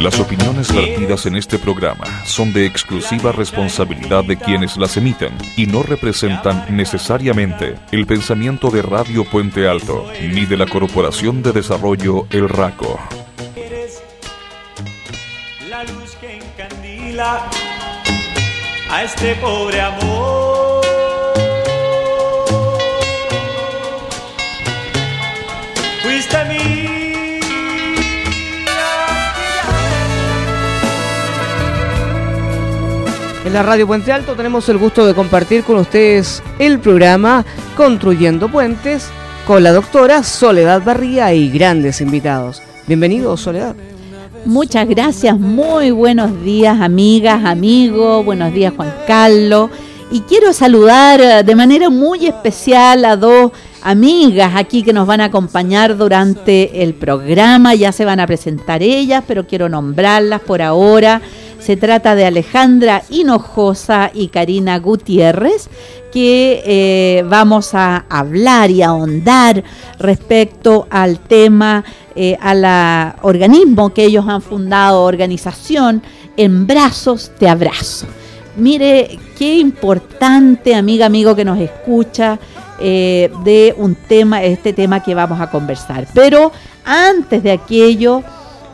Las opiniones vertidas en este programa son de exclusiva responsabilidad de quienes las emiten y no representan necesariamente el pensamiento de Radio Puente Alto ni de la Corporación de Desarrollo El Raco. Eres la luz que encandila a este pobre amor. En la Radio Puente Alto tenemos el gusto de compartir con ustedes el programa Construyendo Puentes con la doctora Soledad Barría y grandes invitados. Bienvenido, Soledad. Muchas gracias, muy buenos días amigas, amigos, buenos días Juan Carlos. Y quiero saludar eh, de manera muy especial a dos amigas aquí que nos van a acompañar durante el programa. Ya se van a presentar ellas, pero quiero nombrarlas por ahora. Se trata de Alejandra Hinojosa y Karina Gutiérrez, que eh, vamos a hablar y ahondar respecto al tema, eh, al organismo que ellos han fundado, organización, En Brazos Te Abrazo. Mire, qué importante, amiga, amigo que nos escucha, eh, de un tema, este tema que vamos a conversar. Pero antes de aquello,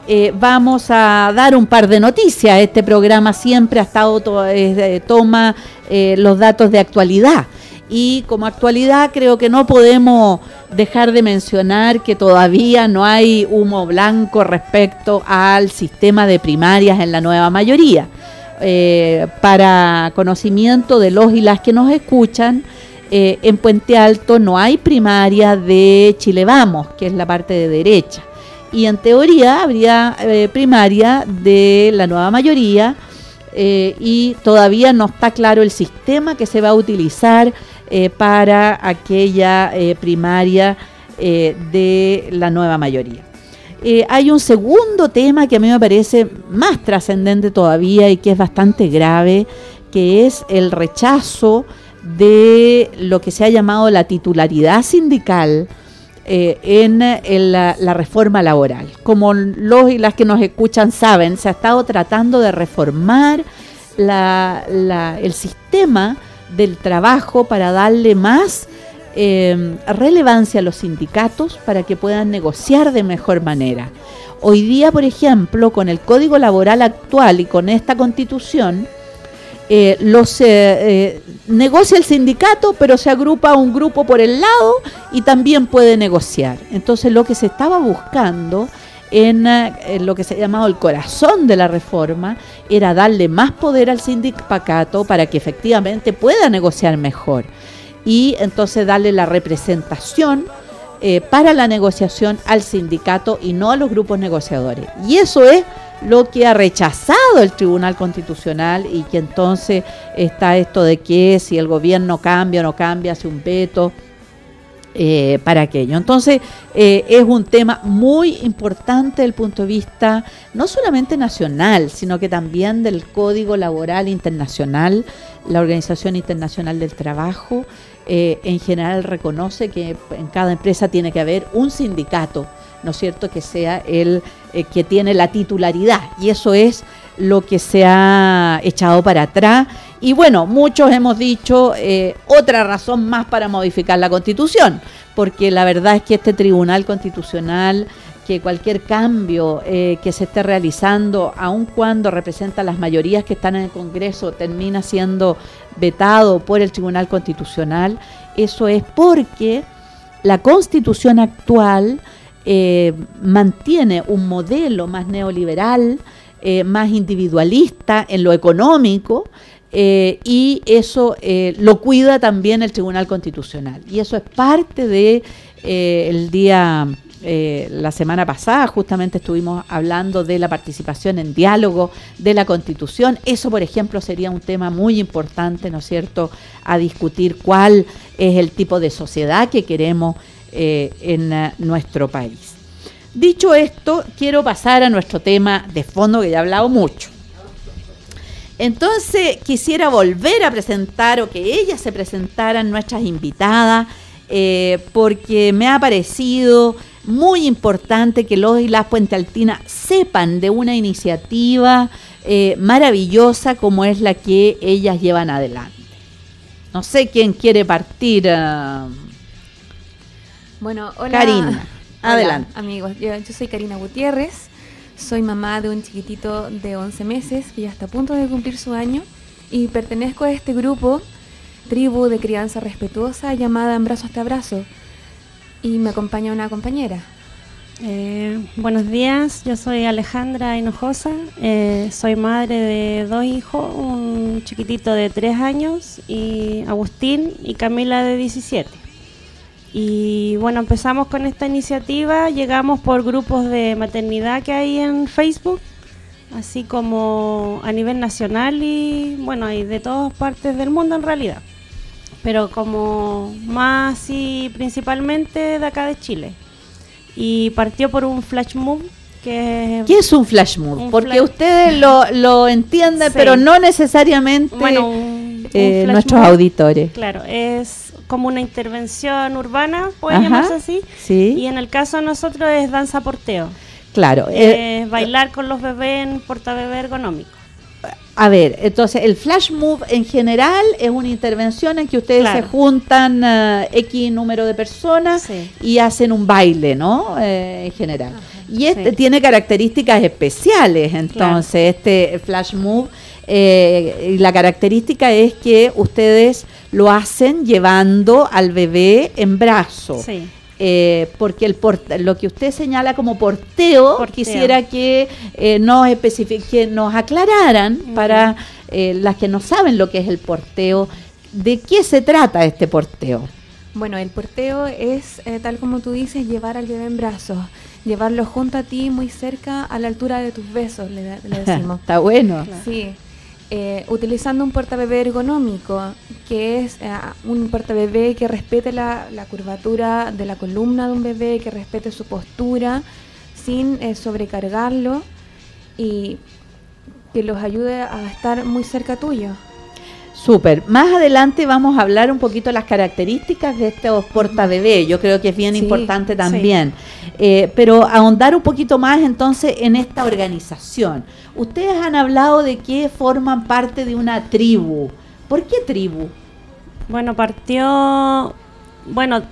eh, vamos a dar un par de noticias. Este programa siempre ha estado, to eh, toma eh, los datos de actualidad. Y como actualidad creo que no podemos dejar de mencionar que todavía no hay humo blanco respecto al sistema de primarias en la nueva mayoría. para conocimiento de los y las que nos escuchan, en Puente Alto no hay primaria de Chile Vamos, que es la parte de derecha y en teoría habría eh, primaria de la nueva mayoría eh, y todavía no está claro el sistema que se va a utilizar eh, para aquella primaria de la nueva mayoría. hay un segundo tema que a mí me parece más trascendente todavía y que es bastante grave, que es el rechazo de lo que se ha llamado la titularidad sindical eh, en, la, reforma laboral. Como los y las que nos escuchan saben, se ha estado tratando de reformar el sistema del trabajo para darle más eh, relevancia a los sindicatos para que puedan negociar de mejor manera. Hoy día, por ejemplo, con el código laboral actual y con esta constitución, eh, los eh, eh, negocia el sindicato, pero se agrupa un grupo por el lado y también puede negociar. Entonces lo que se estaba buscando en, lo que se ha llamado el corazón de la reforma era darle más poder al sindicato para que efectivamente pueda negociar mejor y entonces darle la representación para la negociación al sindicato y no a los grupos negociadores. Y eso es lo que ha rechazado el Tribunal Constitucional y que entonces está esto de que si el gobierno cambia o no cambia, hace un veto eh, para aquello. Entonces eh, es un tema muy importante desde el punto de vista no solamente nacional, sino que también del Código Laboral Internacional, la Organización Internacional del Trabajo. Eh, en general reconoce que en cada empresa tiene que haber un sindicato ¿no es cierto?, que sea el eh, que tiene la titularidad. Y eso es lo que se ha echado para atrás. Y bueno, muchos hemos dicho eh, otra razón más para modificar la constitución, porque la verdad es que este Tribunal Constitucional que cualquier cambio eh, que se esté realizando, aun cuando representa las mayorías que están en el Congreso, termina siendo vetado por el Tribunal Constitucional, eso es porque la constitución actual eh, mantiene un modelo más neoliberal, eh, más individualista en lo económico, y eso lo cuida también el Tribunal Constitucional. Y eso es parte de el día, la semana pasada, justamente estuvimos hablando de la participación en diálogo de la Constitución. Eso, por ejemplo, sería un tema muy importante, ¿no es cierto?, a discutir cuál es el tipo de sociedad que queremos eh, en eh, nuestro país. Dicho esto, quiero pasar a nuestro tema de fondo que ya he hablado mucho. Entonces quisiera volver a presentar o que ellas se presentaran nuestras invitadas eh, porque me ha parecido muy importante que los y las Puente Altina sepan de una iniciativa eh, maravillosa como es la que ellas llevan adelante. No sé quién quiere partir. ah, Bueno, hola. Karina, Hola, adelante. amigos, yo, yo soy Karina Gutiérrez, soy mamá de un chiquitito de 11 meses que ya está a punto de cumplir su año y pertenezco a este grupo, tribu de crianza respetuosa llamada En Brazos Te Abrazo y me acompaña una compañera. Eh, buenos días, yo soy Alejandra Hinojosa, eh, soy madre de dos hijos, un chiquitito de tres años y Agustín y Camila de 17. Y bueno, empezamos con esta iniciativa, llegamos por grupos de maternidad que hay en Facebook, así como a nivel nacional y bueno, hay de todas partes del mundo en realidad, pero como más y principalmente de acá de Chile y partió por un flash move que ¿Qué es un flash move? Un Porque flash- ustedes lo, lo entienden, Sí. pero no necesariamente bueno un- un eh, nuestros auditores. claro es como una intervención urbana puede Ajá, llamarse así sí. y en el caso de nosotros es danza porteo Claro. eh, es bailar con los bebés en portabebé ergonómico a ver, entonces el flash move en general es una intervención en que ustedes Claro. se juntan eh, X número de personas Sí. y hacen un baile, ¿no? Eh, en general. Y este Sí. tiene características especiales, entonces, este flash move. eh, y la característica es que ustedes lo hacen llevando al bebé en brazos. sí Eh, porque el lo que usted señala como porteo, Porteo. quisiera que eh, nos que nos aclararan para eh, las que no saben lo que es el porteo, de qué se trata este porteo. Bueno, el porteo es, eh, tal como tú dices, llevar al bebé en brazos, llevarlo junto a ti, muy cerca, a la altura de tus besos, le, le decimos. Está bueno. Sí, eh, utilizando un portabebé ergonómico, que es eh, un portabebé que respete la, curvatura de la columna de un bebé, que respete su postura, sin eh, sobrecargarlo y que los ayude a estar muy cerca tuyo. Súper. Más adelante vamos a hablar un poquito de las características de estos portabebé. Yo creo que es bien Sí, importante también. Eh, pero ahondar un poquito más entonces en esta organización. Ustedes han hablado de que forman parte de una tribu. ¿Por qué tribu? bueno partió bueno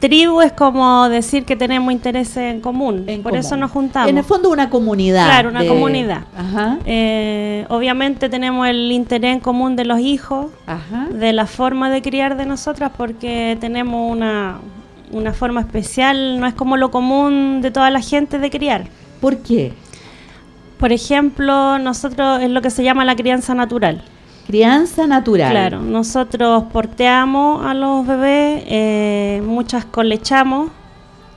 tribu es como decir que tenemos intereses en común En por común. eso nos juntamos En el fondo una comunidad. Claro, una de- comunidad. Ajá. Eh, obviamente tenemos el interés en común de los hijos, Ajá. de la forma de criar de nosotras, porque tenemos una, una forma especial, no es como lo común de toda la gente de criar. ¿Por qué? Por ejemplo, nosotros es lo que se llama la crianza natural. Crianza natural. Claro, nosotros porteamos a los bebés, eh, muchas colechamos,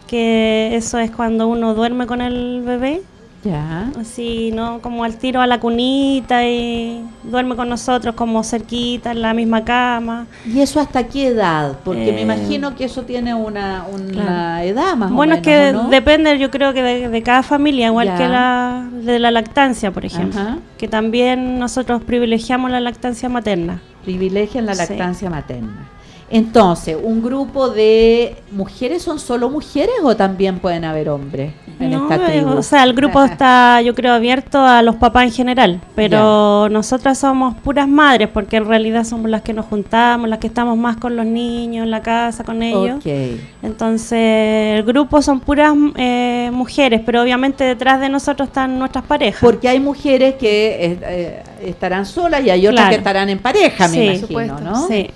que eso es cuando uno duerme con el bebé, Ya. así, ¿no? Como al tiro a la cunita y duerme con nosotros como cerquita en la misma cama. ¿Y eso hasta qué edad? Porque me Eh, imagino que eso tiene una, una claro. edad más bueno, o es menos. que ¿o no? depende, yo creo que de, de cada familia, igual Ya. que la de la lactancia, por ejemplo, Ajá. que también nosotros privilegiamos la lactancia materna. Privilegian la Sí. lactancia materna. Entonces, ¿un grupo de mujeres son solo mujeres o también pueden haber hombres en No, esta eh, tribu? o sea, el grupo está, yo creo, abierto a los papás en general, pero nosotras somos puras madres, porque en realidad somos las que nos juntamos, las que estamos más con los niños en la casa, con ellos. Ok. Entonces, el grupo son puras eh, mujeres, pero obviamente detrás de nosotros están nuestras parejas. Porque hay mujeres que eh, eh, estarán solas y hay otras Claro. que estarán en pareja, me Sí. imagino, Supuesto, ¿no? Sí.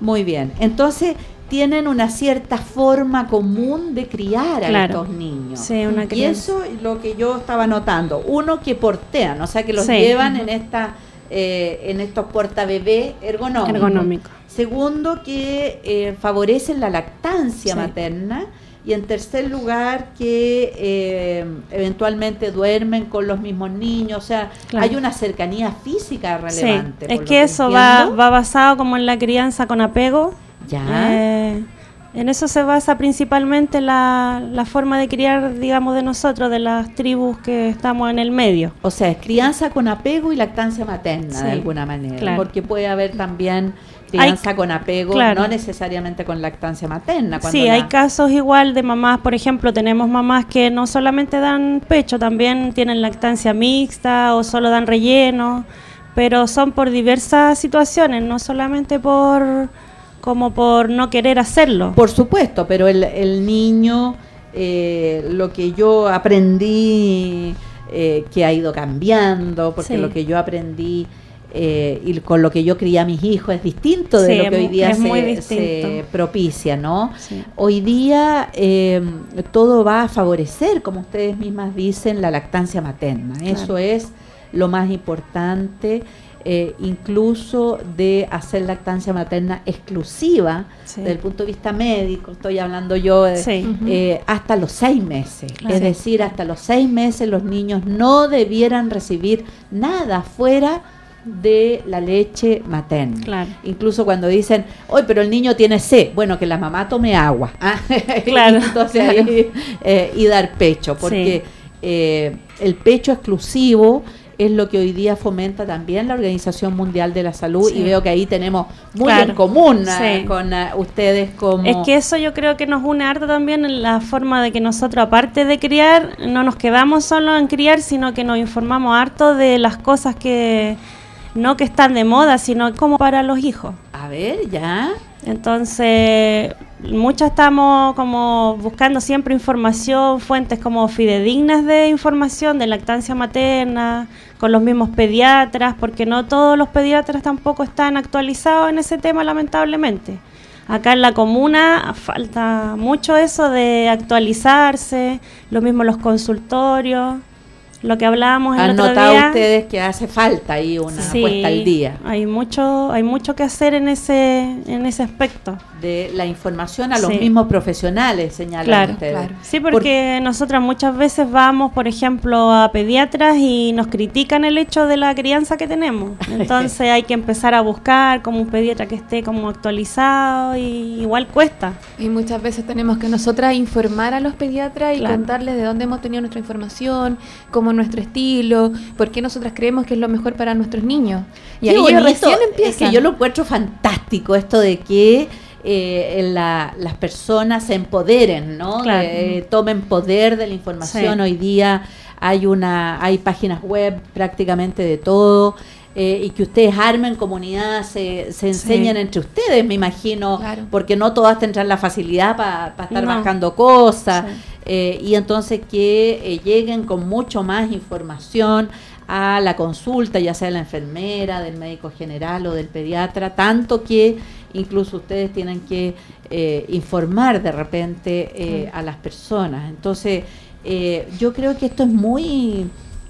Muy bien. Entonces, tienen una cierta forma común de criar a Claro. estos niños. Sí, una y eso es lo que yo estaba notando. Uno que portean, o sea, que los Sí. llevan en esta eh, en estos portabebés ergonómicos. Ergonómico. Segundo, que eh, favorecen la lactancia Sí. materna. Y en tercer lugar, que eh, eventualmente duermen con los mismos niños. O sea, Claro. hay una cercanía física Sí, relevante. es que eso va, va basado como en la crianza con apego. Ya. Eh, En eso se basa principalmente la, la forma de criar, digamos, de nosotros, de las tribus que estamos en el medio. O sea, es crianza con apego y lactancia materna, Sí, de alguna manera. claro. Porque puede haber también crianza con apego, claro. no necesariamente con lactancia materna. cuando Sí, la- hay casos igual de mamás, por ejemplo, tenemos mamás que no solamente dan pecho, también tienen lactancia mixta o solo dan relleno, pero son por diversas situaciones, no solamente por como por no querer hacerlo. Por supuesto, pero el, el niño, eh, lo que yo aprendí, eh, que ha ido cambiando, porque Sí. lo que yo aprendí eh, y con lo que yo crié a mis hijos es distinto de Sí, lo que hoy día se, se propicia, ¿no? Sí. Hoy día eh, todo va a favorecer, como ustedes mismas dicen, la lactancia materna. Eso es lo más importante, eh, incluso de hacer lactancia materna exclusiva Sí. desde el punto de vista médico, estoy hablando yo, de- eh, hasta los seis meses. Claro. Es decir, hasta los seis meses los niños no debieran recibir nada fuera de la leche materna. Claro. Incluso cuando dicen, hoy pero el niño tiene sed, bueno, que la mamá tome agua. Ah, Claro, Entonces, claro. ahí, eh, y dar pecho, porque eh, el pecho exclusivo es lo que hoy día fomenta también la Organización Mundial de la Salud Sí. y veo que ahí tenemos muy Claro, en común ah, sí. con ah, ustedes como... Es que eso yo creo que nos une harto también en la forma de que nosotros, aparte de criar, no nos quedamos solo en criar, sino que nos informamos harto de las cosas que no que están de moda, sino como para los hijos. A ver, ya. Entonces, muchas estamos como buscando siempre información, fuentes como fidedignas de información de lactancia materna, con los mismos pediatras, porque no todos los pediatras tampoco están actualizados en ese tema, lamentablemente. Acá en la comuna falta mucho eso de actualizarse, lo mismo los consultorios, lo que hablábamos el Han otro notado día. ustedes que hace falta ahí una Sí, puesta al día Hay mucho, hay mucho que hacer en ese, en ese aspecto. De la información a los Sí. mismos profesionales, señalan Claro, ustedes. claro. Sí, porque nosotras muchas veces vamos, por ejemplo, a pediatras y nos critican el hecho de la crianza que tenemos. Entonces hay que empezar a buscar como un pediatra que esté como actualizado y igual cuesta. Y muchas veces tenemos que nosotras informar a los pediatras y Claro. contarles de dónde hemos tenido nuestra información, cómo es nuestro estilo, por qué nosotras creemos que es lo mejor para nuestros niños. Y Qué ahí ellos recién Es empiezan. que yo lo encuentro fantástico esto de que eh, la- las personas se empoderen, ¿no? Claro. Eh, tomen poder de la información. Sí. Hoy día hay una, hay páginas web prácticamente de todo. eh, y que ustedes armen comunidad, se, se enseñen entre ustedes, me imagino, Claro. porque no todas tendrán la facilidad para estar No. bajando cosas, Sí. eh, y entonces que eh, lleguen con mucho más información a la consulta, ya sea de la enfermera, del médico general o del pediatra, tanto que incluso ustedes tienen que eh, informar de repente eh, a las personas. Entonces, eh, yo creo que esto es muy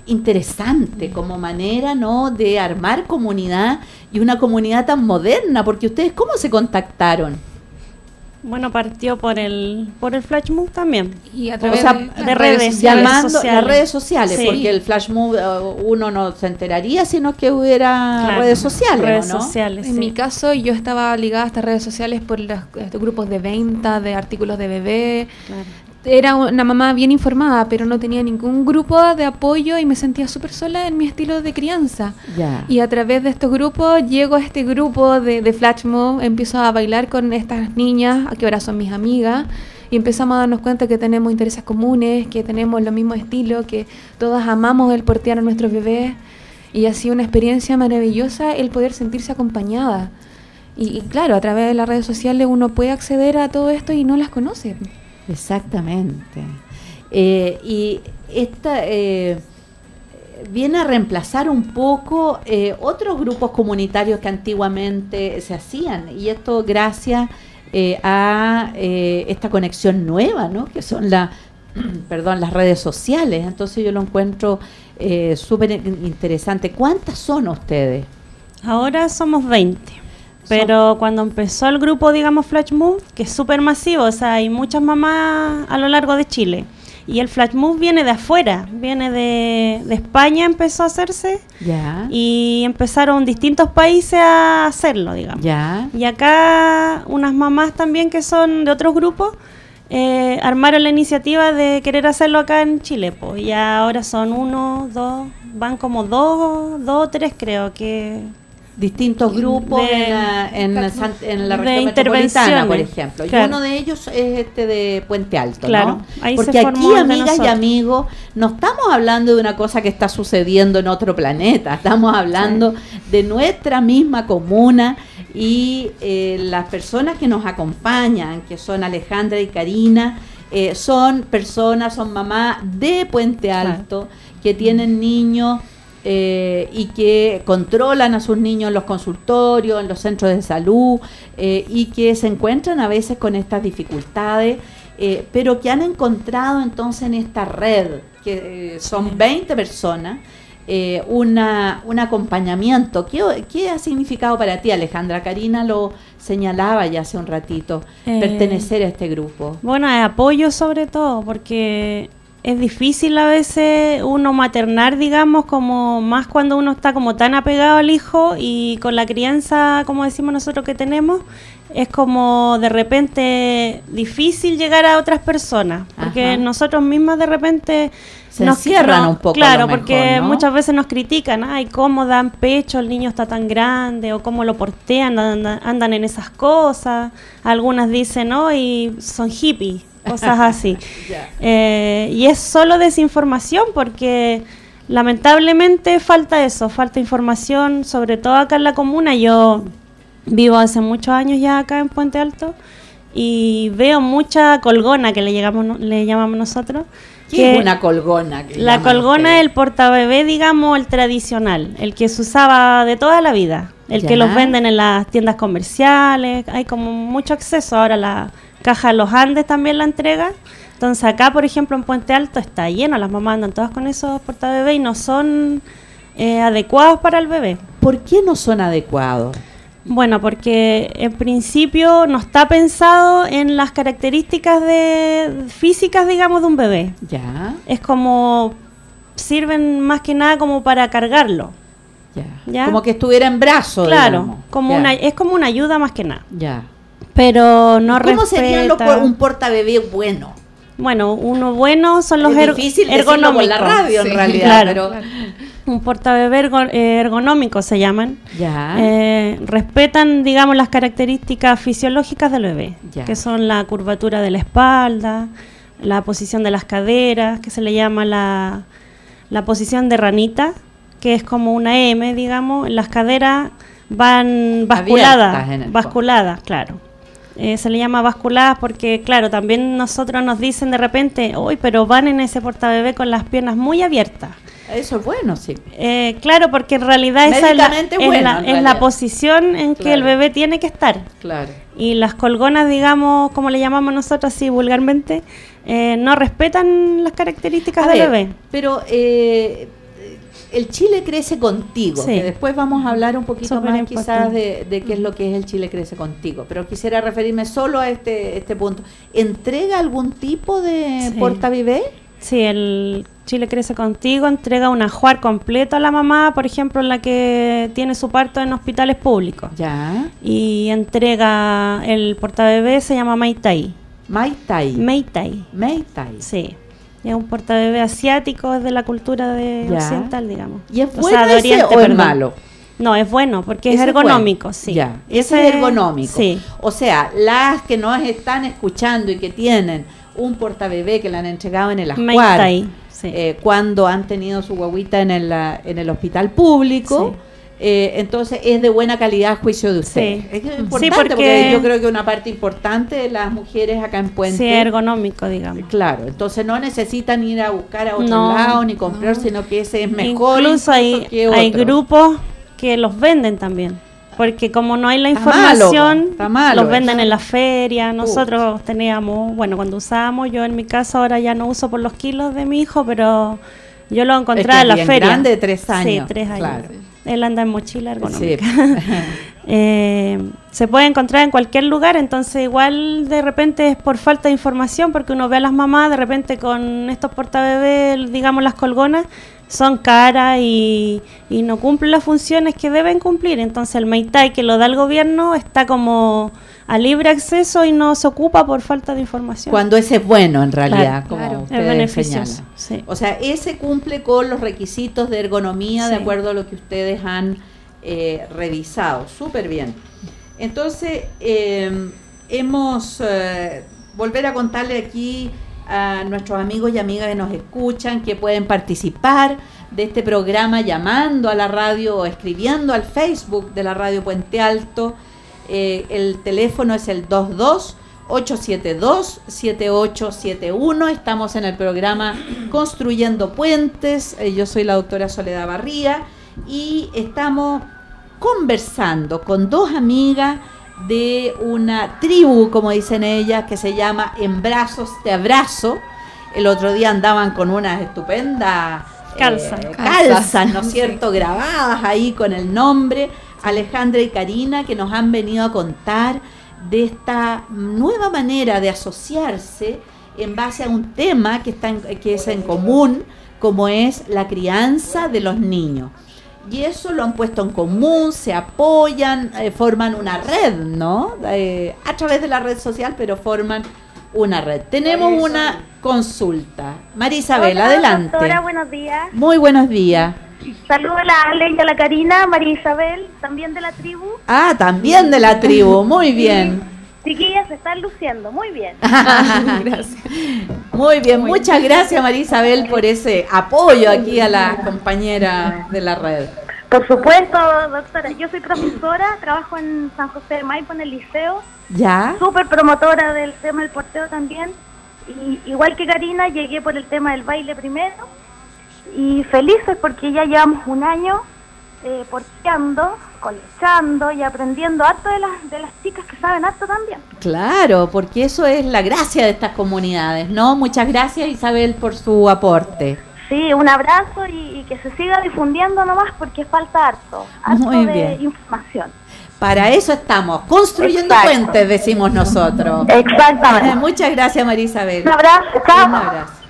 interesante como manera no de armar comunidad y una comunidad tan moderna porque ustedes cómo se contactaron Bueno, partió por el por el flash move también. Y a O través sea, de, de redes, sociales. llamando sociales. las redes sociales, Sí. porque el flash move uh, uno no se enteraría sino que hubiera Claro, redes sociales, ¿o Redes ¿no? sociales. En sí. mi caso, yo estaba ligada a estas redes sociales por los, estos grupos de venta de artículos de bebé. Claro. Era una mamá bien informada, pero no tenía ningún grupo de apoyo y me sentía súper sola en mi estilo de crianza. Y a través de estos grupos llego a este grupo de, de Flash Mob, empiezo a bailar con estas niñas, que ahora son mis amigas, y empezamos a darnos cuenta que tenemos intereses comunes, que tenemos los mismos estilos, que todas amamos el portear a nuestros bebés. Y ha sido una experiencia maravillosa el poder sentirse acompañada. Y, y claro, a través de las redes sociales uno puede acceder a todo esto y no las conoce. Exactamente. Eh, y esta eh, viene a reemplazar un poco eh, otros grupos comunitarios que antiguamente se hacían. Y esto gracias eh, a eh, esta conexión nueva, ¿no? Que son la, perdón, las redes sociales. Entonces yo lo encuentro súper in- interesante. ¿Cuántas son ustedes? Ahora somos 20. Pero cuando empezó el grupo, digamos, Flash Move, que es súper masivo, o sea, hay muchas mamás a lo largo de Chile. Y el flash move viene de afuera, viene de, de España, empezó a hacerse Ya. y empezaron distintos países a hacerlo, digamos. Ya. Y acá unas mamás también que son de otros grupos eh, armaron la iniciativa de querer hacerlo acá en Chile. Pues. Y ahora son uno, dos, van como dos, dos o tres creo que... distintos grupos De- en, la, en, en la región metropolitana, por ejemplo. Y uno de ellos es este de Puente Alto, Claro, ¿no? ahí se Porque aquí, amigas y amigos, no estamos hablando de una cosa que está sucediendo en otro planeta, estamos hablando de nuestra misma comuna y eh, las personas que nos acompañan, que son Alejandra y Karina, eh, son personas, son mamás de Puente Alto, que tienen niños eh, y que controlan a sus niños en los consultorios, en los centros de salud eh, y que se encuentran a veces con estas dificultades, eh, pero que han encontrado entonces en esta red, que son 20 personas, una, un acompañamiento. ¿Qué, ¿Qué ha significado para ti, Alejandra? Karina lo señalaba ya hace un ratito, pertenecer a este grupo. Bueno, apoyo sobre todo, porque es difícil a veces uno maternar, digamos, como más cuando uno está como tan apegado al hijo y con la crianza, como decimos nosotros que tenemos, es como de repente difícil llegar a otras personas, porque Ajá. nosotros mismos de repente Se encierran un poco, Claro, mejor, porque ¿no? muchas veces nos critican, ay, cómo dan pecho, el niño está tan grande, o cómo lo portean, andan, andan en esas cosas. Algunas dicen, no, y son hippies, cosas así. Eh, y es solo desinformación porque lamentablemente falta eso, falta información, sobre todo acá en la comuna. Yo vivo hace muchos años ya acá en Puente Alto y veo mucha colgona que le, llegamos, le llamamos nosotros. ¿Qué es una colgona? que la colgona es el portabebé, digamos, el tradicional, el que se usaba de toda la vida, el Ya. que los venden en las tiendas comerciales, hay como mucho acceso, ahora la caja los Andes también la entrega, entonces acá, por ejemplo, en Puente Alto está lleno, las mamás andan todas con esos portabebés y no son eh, adecuados para el bebé. ¿Por qué no son adecuados? Bueno, porque en principio no está pensado en las características de físicas, digamos, de un bebé. Ya, Es como sirven más que nada como para cargarlo. ya. Ya. Como que estuviera en brazo. claro, digamos. como Ya, una es como una ayuda más que nada. Ya. Pero no ¿Cómo sería lo respeta- por- un portabebé bueno? Bueno, uno bueno son los es er- difícil ergonómicos. la radio Sí, en realidad, claro. pero Un portabebé ergo- eh, ergonómico se llaman. ya. Eh, respetan, digamos, las características fisiológicas del bebé, Ya. que son la curvatura de la espalda, la posición de las caderas, que se le llama la, la posición de ranita, que es como una M, digamos, las caderas van basculadas, basculadas, claro. Eh, se le llama basculadas porque, claro, también nosotros nos dicen de repente, uy, pero van en ese portabebé con las piernas muy abiertas. Eso es bueno, sí. Eh, claro, porque en realidad esa es la, es la- es posición en que el bebé tiene que estar. Claro. Y las colgonas, digamos, como le llamamos nosotros así vulgarmente, eh, no respetan las características A del ver, bebé. Pero eh, el Chile crece contigo, Sí. que después vamos a hablar un poquito más quizás de, de qué es lo que es el Chile crece contigo, pero quisiera referirme solo a este, este punto. ¿Entrega algún tipo de Sí. portabebé? Sí, el Chile Crece Contigo entrega un ajuar completo a la mamá, por ejemplo, la que tiene su parto en hospitales públicos. Ya. Y entrega el portabebé, se llama Meitai. Maitai. Meitai. Maitai. Sí. Es un portabebé asiático, es de la cultura de Ya. occidental, digamos. ¿Y es O bueno sea, de ese Oriente, o es malo? No, es bueno, porque es ergonómico, bueno. sí. Ya, ese es ergonómico. Sí. O sea, las que nos están escuchando y que tienen un portabebé que le han entregado en el Ascuar, sí. eh, cuando han tenido su guaguita en el, en el hospital público, Sí. Eh, entonces es de buena calidad a juicio de usted. Sí. Es Sí, importante porque... porque- yo creo que una parte importante de las mujeres acá en Puente... Sí, ergonómico, digamos. Claro, entonces no necesitan ir a buscar a otro No, lado ni comprar, sino que ese es mejor Incluso hay, que hay otro. grupos que los venden también. Porque como no hay la Está malo, información, está malo los venden eso. en la feria. Nosotros teníamos, bueno, cuando usábamos, yo en mi casa ahora ya no uso por los kilos de mi hijo, pero Yo lo Es encontré que en es la bien feria. grande, de tres años, Sí, tres años. claro. Él anda en mochila Sí. ergonómica. Eh, se puede encontrar en cualquier lugar, entonces igual de repente es por falta de información, porque uno ve a las mamás de repente con estos portabebés, digamos las colgonas, son caras y, y no cumplen las funciones que deben cumplir. Entonces el Meitai que lo da el gobierno está como a libre acceso y no se ocupa por falta de información. Cuando ese es bueno, en realidad, Claro, como claro. es beneficioso. señalan. sí. O sea, ese cumple con los requisitos de ergonomía de acuerdo a lo que ustedes han eh, revisado. Súper bien. Entonces, eh, hemos, eh, volver a contarle aquí a nuestros amigos y amigas que nos escuchan que pueden participar de este programa llamando a la radio o escribiendo al Facebook de la radio Puente Alto. Eh, el teléfono es el 22 872-7871. Estamos en el programa Construyendo Puentes. Eh, yo soy la doctora Soledad Barría y estamos conversando con dos amigas de una tribu, como dicen ellas, que se llama En Brazos Te Abrazo. El otro día andaban con unas estupendas eh, Calzas. calzas, ¿no es cierto? Grabadas ahí con el nombre. Alejandra y Karina, que nos han venido a contar de esta nueva manera de asociarse en base a un tema que, está en- que es en común, como es la crianza de los niños. Y eso lo han puesto en común, se apoyan, eh, forman una red, ¿no? Eh, a través de la red social, pero forman una red. Tenemos una consulta. María Isabel, adelante. Doctora, buenos días. Muy buenos días. Saludos a la Ale y a la Karina, María Isabel, también de la tribu. Ah, también de la tribu, muy bien. Chiquillas se están luciendo, muy bien. Gracias. Muy bien, muchas gracias María Isabel por ese apoyo aquí a la compañera de la red. Por supuesto, doctora, yo soy profesora, trabajo en San José de Maipo en el liceo, ¿Ya? súper promotora del tema del porteo también. Y, igual que Karina, llegué por el tema del baile primero y felices porque ya llevamos un año eh, porteando, colechando y aprendiendo harto de las, de las chicas que saben harto también. Claro, porque eso es la gracia de estas comunidades, ¿no? Muchas gracias Isabel por su aporte. Sí, un abrazo y, y que se siga difundiendo nomás porque falta harto, harto Muy de bien. información. Para eso estamos, construyendo Exacto. puentes, decimos nosotros. Exactamente. Muchas gracias María Isabel. Un abrazo, chao. Un abrazo.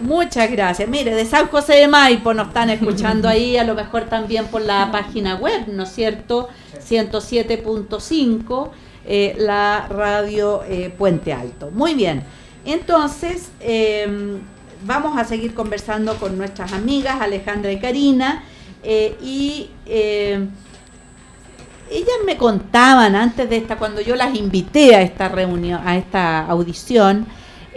Muchas gracias. Mire, de San José de Maipo nos están escuchando ahí, a lo mejor también por la página web, ¿no es cierto? 107.5, eh, la radio eh, Puente Alto. Muy bien. Entonces, eh, vamos a seguir conversando con nuestras amigas Alejandra y Karina. eh, y eh, ellas me contaban antes de esta, cuando yo las invité a esta reunión, a esta audición,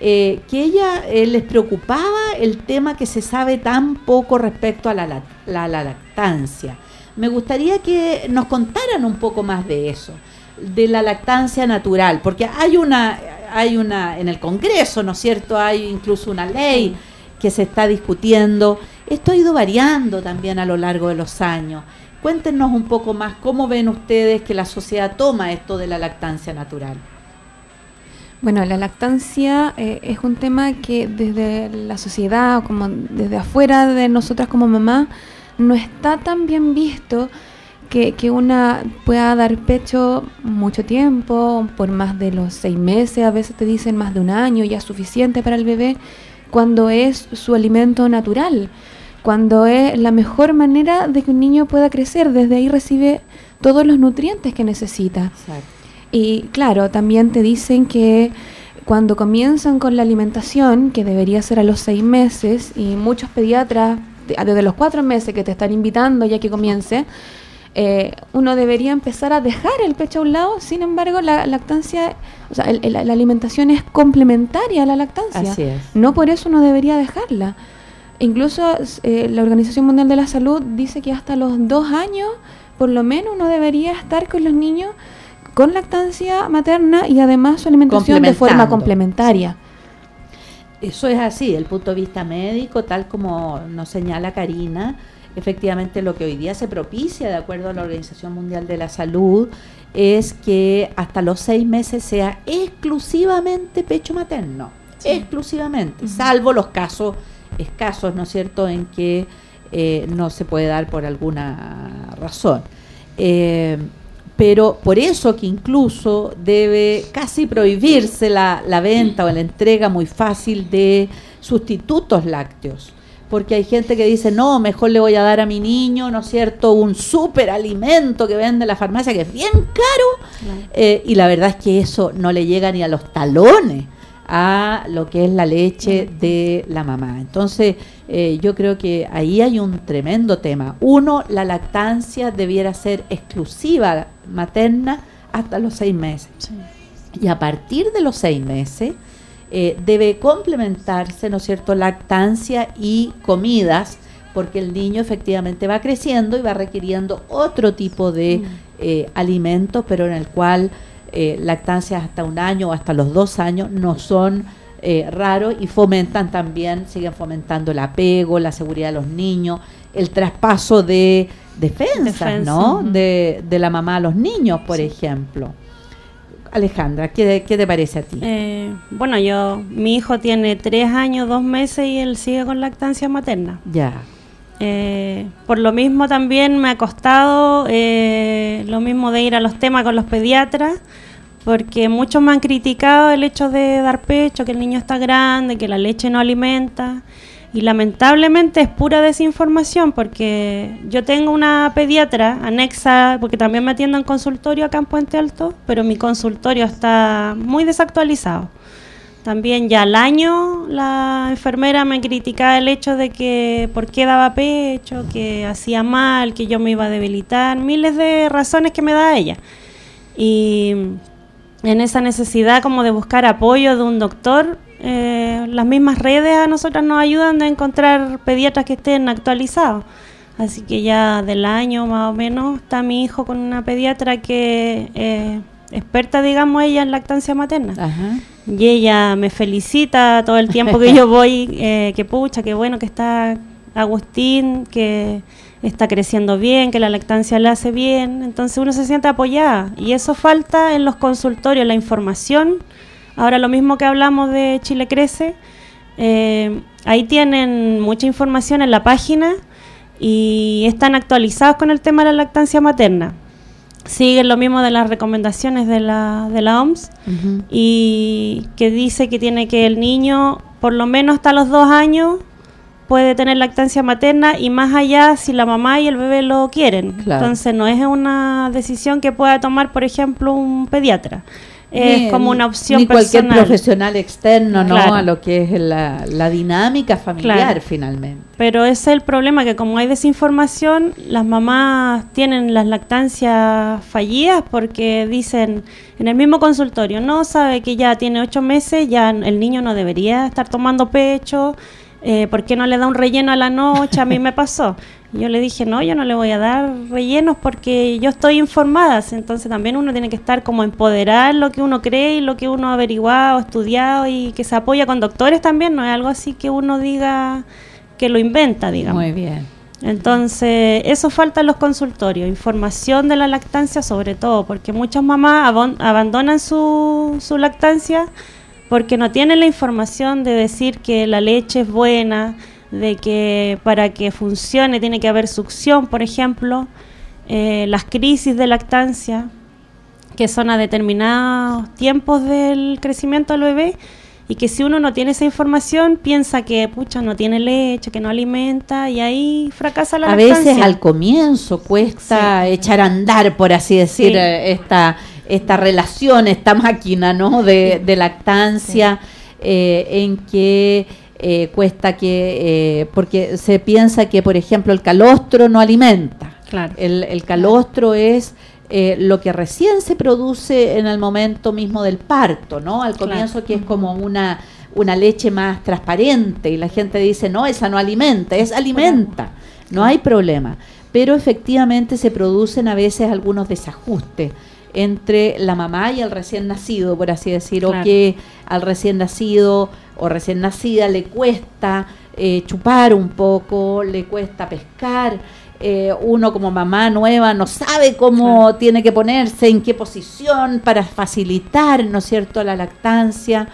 eh, que ella eh, les preocupaba el tema que se sabe tan poco respecto a la, la- la lactancia. Me gustaría que nos contaran un poco más de eso, de la lactancia natural, porque hay una, hay una, en el Congreso, ¿no es cierto? Hay incluso una ley que se está discutiendo. Esto ha ido variando también a lo largo de los años. Cuéntenos un poco más cómo ven ustedes que la sociedad toma esto de la lactancia natural. Bueno, la lactancia eh, es un tema que desde la sociedad o como desde afuera de nosotras como mamá no está tan bien visto que, que una pueda dar pecho mucho tiempo, por más de los seis meses, a veces te dicen más de un año, ya es suficiente para el bebé, cuando es su alimento natural, cuando es la mejor manera de que un niño pueda crecer, desde ahí recibe todos los nutrientes que necesita. Y claro, también te dicen que cuando comienzan con la alimentación, que debería ser a los seis meses, y muchos pediatras, de- desde los cuatro meses que te están invitando ya que comience, eh, uno debería empezar a dejar el pecho a un lado, sin embargo, la lactancia, o sea, el- el- la alimentación es complementaria a la lactancia. Así es. No por eso uno debería dejarla. Incluso eh, la Organización Mundial de la Salud dice que hasta los dos años, por lo menos, uno debería estar con los niños con lactancia materna y además su alimentación de forma complementaria. Eso es así, desde el punto de vista médico, tal como nos señala Karina, efectivamente lo que hoy día se propicia, de acuerdo a la Organización Mundial de la Salud, es que hasta los seis meses sea exclusivamente pecho materno, exclusivamente, salvo los casos escasos, ¿no es cierto?, en que eh, no se puede dar por alguna razón. Eh, pero por eso que incluso debe casi prohibirse la, la venta o la entrega muy fácil de sustitutos lácteos. Porque hay gente que dice, no, mejor le voy a dar a mi niño, ¿no es cierto?, un superalimento que vende la farmacia que es bien caro, eh, y la verdad es que eso no le llega ni a los talones a lo que es la leche de la mamá. Entonces, eh, yo creo que ahí hay un tremendo tema. Uno, la lactancia debiera ser exclusiva materna hasta los seis meses. Y a partir de los seis meses, eh, debe complementarse, ¿no es cierto?, lactancia y comidas, porque el niño efectivamente va creciendo y va requiriendo otro tipo de mm. eh, alimentos, pero en el cual eh, lactancias hasta un año o hasta los dos años no son raros y fomentan también, siguen fomentando el apego, la seguridad de los niños, el traspaso de defensas, ¿no? de, de, la mamá a los niños, por ejemplo. Alejandra, ¿qué, te parece a ti? Eh, bueno, yo, mi hijo tiene tres años, dos meses y él sigue con lactancia materna. Ya. Eh, por lo mismo también me ha costado eh, lo mismo de ir a los temas con los pediatras, porque muchos me han criticado el hecho de dar pecho, que el niño está grande, que la leche no alimenta. Y lamentablemente es pura desinformación porque yo tengo una pediatra anexa, porque también me atiendo en consultorio acá en Puente Alto, pero mi consultorio está muy desactualizado. También ya al año la enfermera me criticaba el hecho de que por qué daba pecho, que hacía mal, que yo me iba a debilitar, miles de razones que me da ella. Y en esa necesidad como de buscar apoyo de un doctor, eh, las mismas redes a nosotras nos ayudan a encontrar pediatras que estén actualizados. Así que ya del año más o menos está mi hijo con una pediatra que eh, experta, digamos, ella en lactancia materna. Y ella me felicita todo el tiempo que yo voy, eh, que pucha, que bueno que está Agustín, que está creciendo bien, que la lactancia le hace bien. Entonces uno se siente apoyada. Y eso falta en los consultorios, la información Ahora lo mismo que hablamos de Chile Crece, eh, ahí tienen mucha información en la página y están actualizados con el tema de la lactancia materna. Siguen lo mismo de las recomendaciones de la, de la OMS y que dice que tiene que el niño por lo menos hasta los dos años puede tener lactancia materna y más allá si la mamá y el bebé lo quieren. Entonces no es una decisión que pueda tomar, por ejemplo, un pediatra es como una opción ni cualquier profesional externo no a lo que es la, dinámica familiar finalmente. Pero ese es el problema que como hay desinformación las mamás tienen las lactancias fallidas porque dicen en el mismo consultorio no sabe que ya tiene ocho meses ya el niño no debería estar tomando pecho eh, ¿por qué no le da un relleno a la noche? A mí me pasó. yo le dije, no, yo no le voy a dar rellenos porque yo estoy informada. Entonces también uno tiene que estar como empoderar lo que uno cree y lo que uno ha averiguado, estudiado y que se apoya con doctores también. No es algo así que uno diga que lo inventa, digamos. Muy bien. Entonces, eso falta en los consultorios, información de la lactancia sobre todo, porque muchas mamás abandonan su, su lactancia porque no tienen la información de decir que la leche es buena, de que para que funcione tiene que haber succión, por ejemplo, eh, las crisis de lactancia, que son a determinados tiempos del crecimiento del bebé, y que si uno no tiene esa información piensa que pucha no tiene leche, que no alimenta y ahí fracasa la a lactancia. A veces al comienzo cuesta echar a andar, por así decir, esta esta relación, esta máquina ¿no? de, lactancia, eh, en que eh, cuesta que, eh, porque se piensa que, por ejemplo, el calostro no alimenta. Claro. El, calostro es lo que recién se produce en el momento mismo del parto, ¿no? Al comienzo que es como una, una leche más transparente y la gente dice, no, esa no alimenta, es alimenta, no hay problema. Pero efectivamente se producen a veces algunos desajustes entre la mamá y el recién nacido, por así decir, o que al recién nacido o recién nacida le cuesta eh, chupar un poco, le cuesta pescar. Eh, uno como mamá nueva no sabe cómo tiene que ponerse, en qué posición para facilitar, ¿no es cierto?, la lactancia.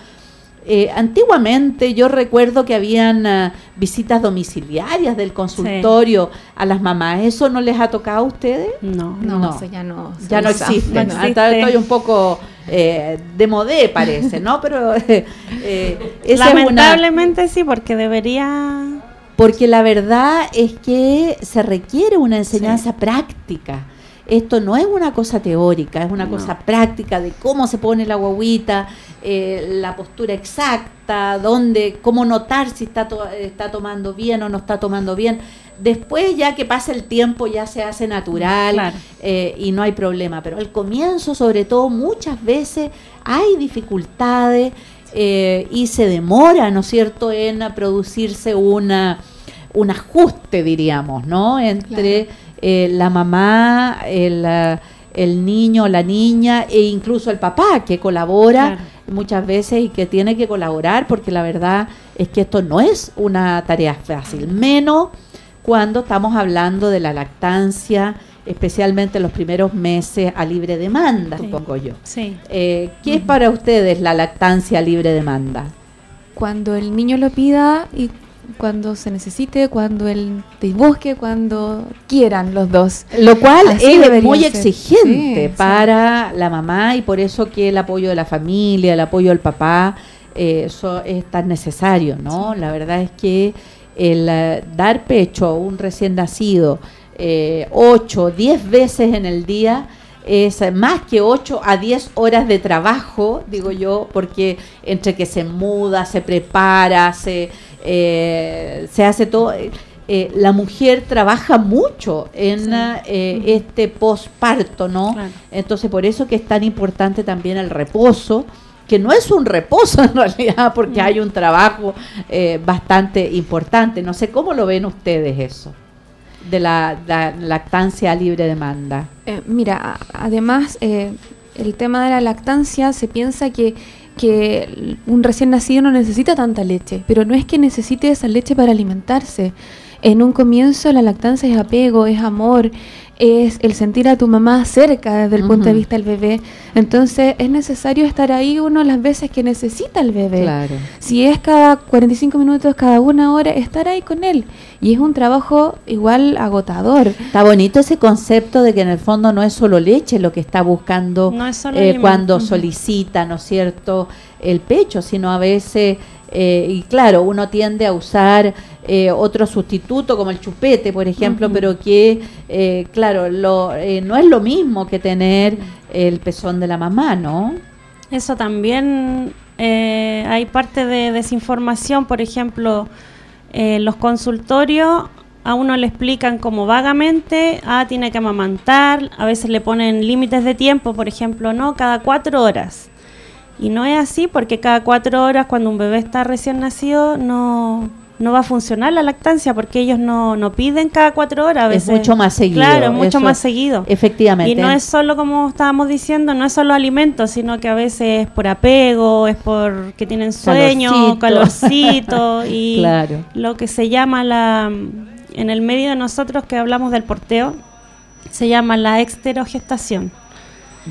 Eh, antiguamente yo recuerdo que habían ah, visitas domiciliarias del consultorio a las mamás. ¿Eso no les ha tocado a ustedes? No. No, No. eso ya no. Ya no existe. No ¿no? existe. Estoy un poco eh, de modé, parece, ¿no? Pero eh, eh, esa es una... Lamentablemente sí, porque debería... Porque la verdad es que se requiere una enseñanza práctica. Esto no es una cosa teórica, es una cosa práctica de cómo se pone la guaguita, eh, la postura exacta, dónde, cómo notar si está, to- está tomando bien o no está tomando bien. Después, ya que pasa el tiempo, ya se hace natural Claro. eh, y no hay problema. Pero al comienzo, sobre todo, muchas veces hay dificultades eh, y se demora, ¿no es cierto?, en producirse una, un ajuste, diríamos, ¿no?, entre eh, la mamá, el, ah, el niño, la niña e incluso el papá que colabora Claro. muchas veces y que tiene que colaborar porque la verdad es que esto no es una tarea fácil, menos cuando estamos hablando de la lactancia, especialmente en los primeros meses a libre demanda, Sí. supongo yo. Sí. Eh, ¿Qué es para ustedes la lactancia a libre demanda? Cuando el niño lo pida y cuando se necesite, cuando él te busque, cuando quieran los dos. Lo cual Así es muy ser. exigente Sí, sí. para la mamá y por eso que el apoyo de la familia, el apoyo del papá, eh, eso es tan necesario, ¿no? La verdad es que el eh, dar pecho a un recién nacido eh, 8, 10 veces en el día es más que 8 a 10 horas de trabajo, digo yo, porque entre que se muda, se prepara, se, eh, se hace todo. eh, eh, la mujer trabaja mucho en eh, este posparto, ¿no? Claro. Entonces, por eso que es tan importante también el reposo, que no es un reposo en realidad, porque hay un trabajo eh, bastante importante. No sé cómo lo ven ustedes eso, de la, la lactancia libre demanda. Eh, mira, además, eh, el tema de la lactancia se piensa que, que un recién nacido no necesita tanta leche, pero no es que necesite esa leche para alimentarse. En un comienzo la lactancia es apego, es amor, es el sentir a tu mamá cerca desde el punto de vista del bebé. Entonces es necesario estar ahí uno las veces que necesita el bebé. Claro. Si es cada 45 minutos, cada una hora, estar ahí con él. Y es un trabajo igual agotador. Está bonito ese concepto de que en el fondo no es solo leche lo que está buscando No es solo eh, cuando solicita, ¿no es cierto?, el pecho, sino a veces, eh, y claro, uno tiende a usar eh, otro sustituto como el chupete, por ejemplo, pero que, eh, claro, lo, eh, no es lo mismo que tener el pezón de la mamá, ¿no? Eso también eh, hay parte de desinformación, por ejemplo, los consultorios a uno le explican como vagamente, ah, tiene que amamantar, a veces le ponen límites de tiempo, por ejemplo, no, cada cuatro horas. Y no es así porque cada cuatro horas cuando un bebé está recién nacido no, no va a funcionar la lactancia porque ellos no, no piden cada cuatro horas. A Es veces. mucho más seguido, Claro, mucho más seguido. Efectivamente. Y no es solo como estábamos diciendo, no es solo alimentos, sino que a veces es por apego, es por que tienen sueño, Calorcito. calorcito y Claro. lo que se llama la en el medio de nosotros que hablamos del porteo se llama la exterogestación.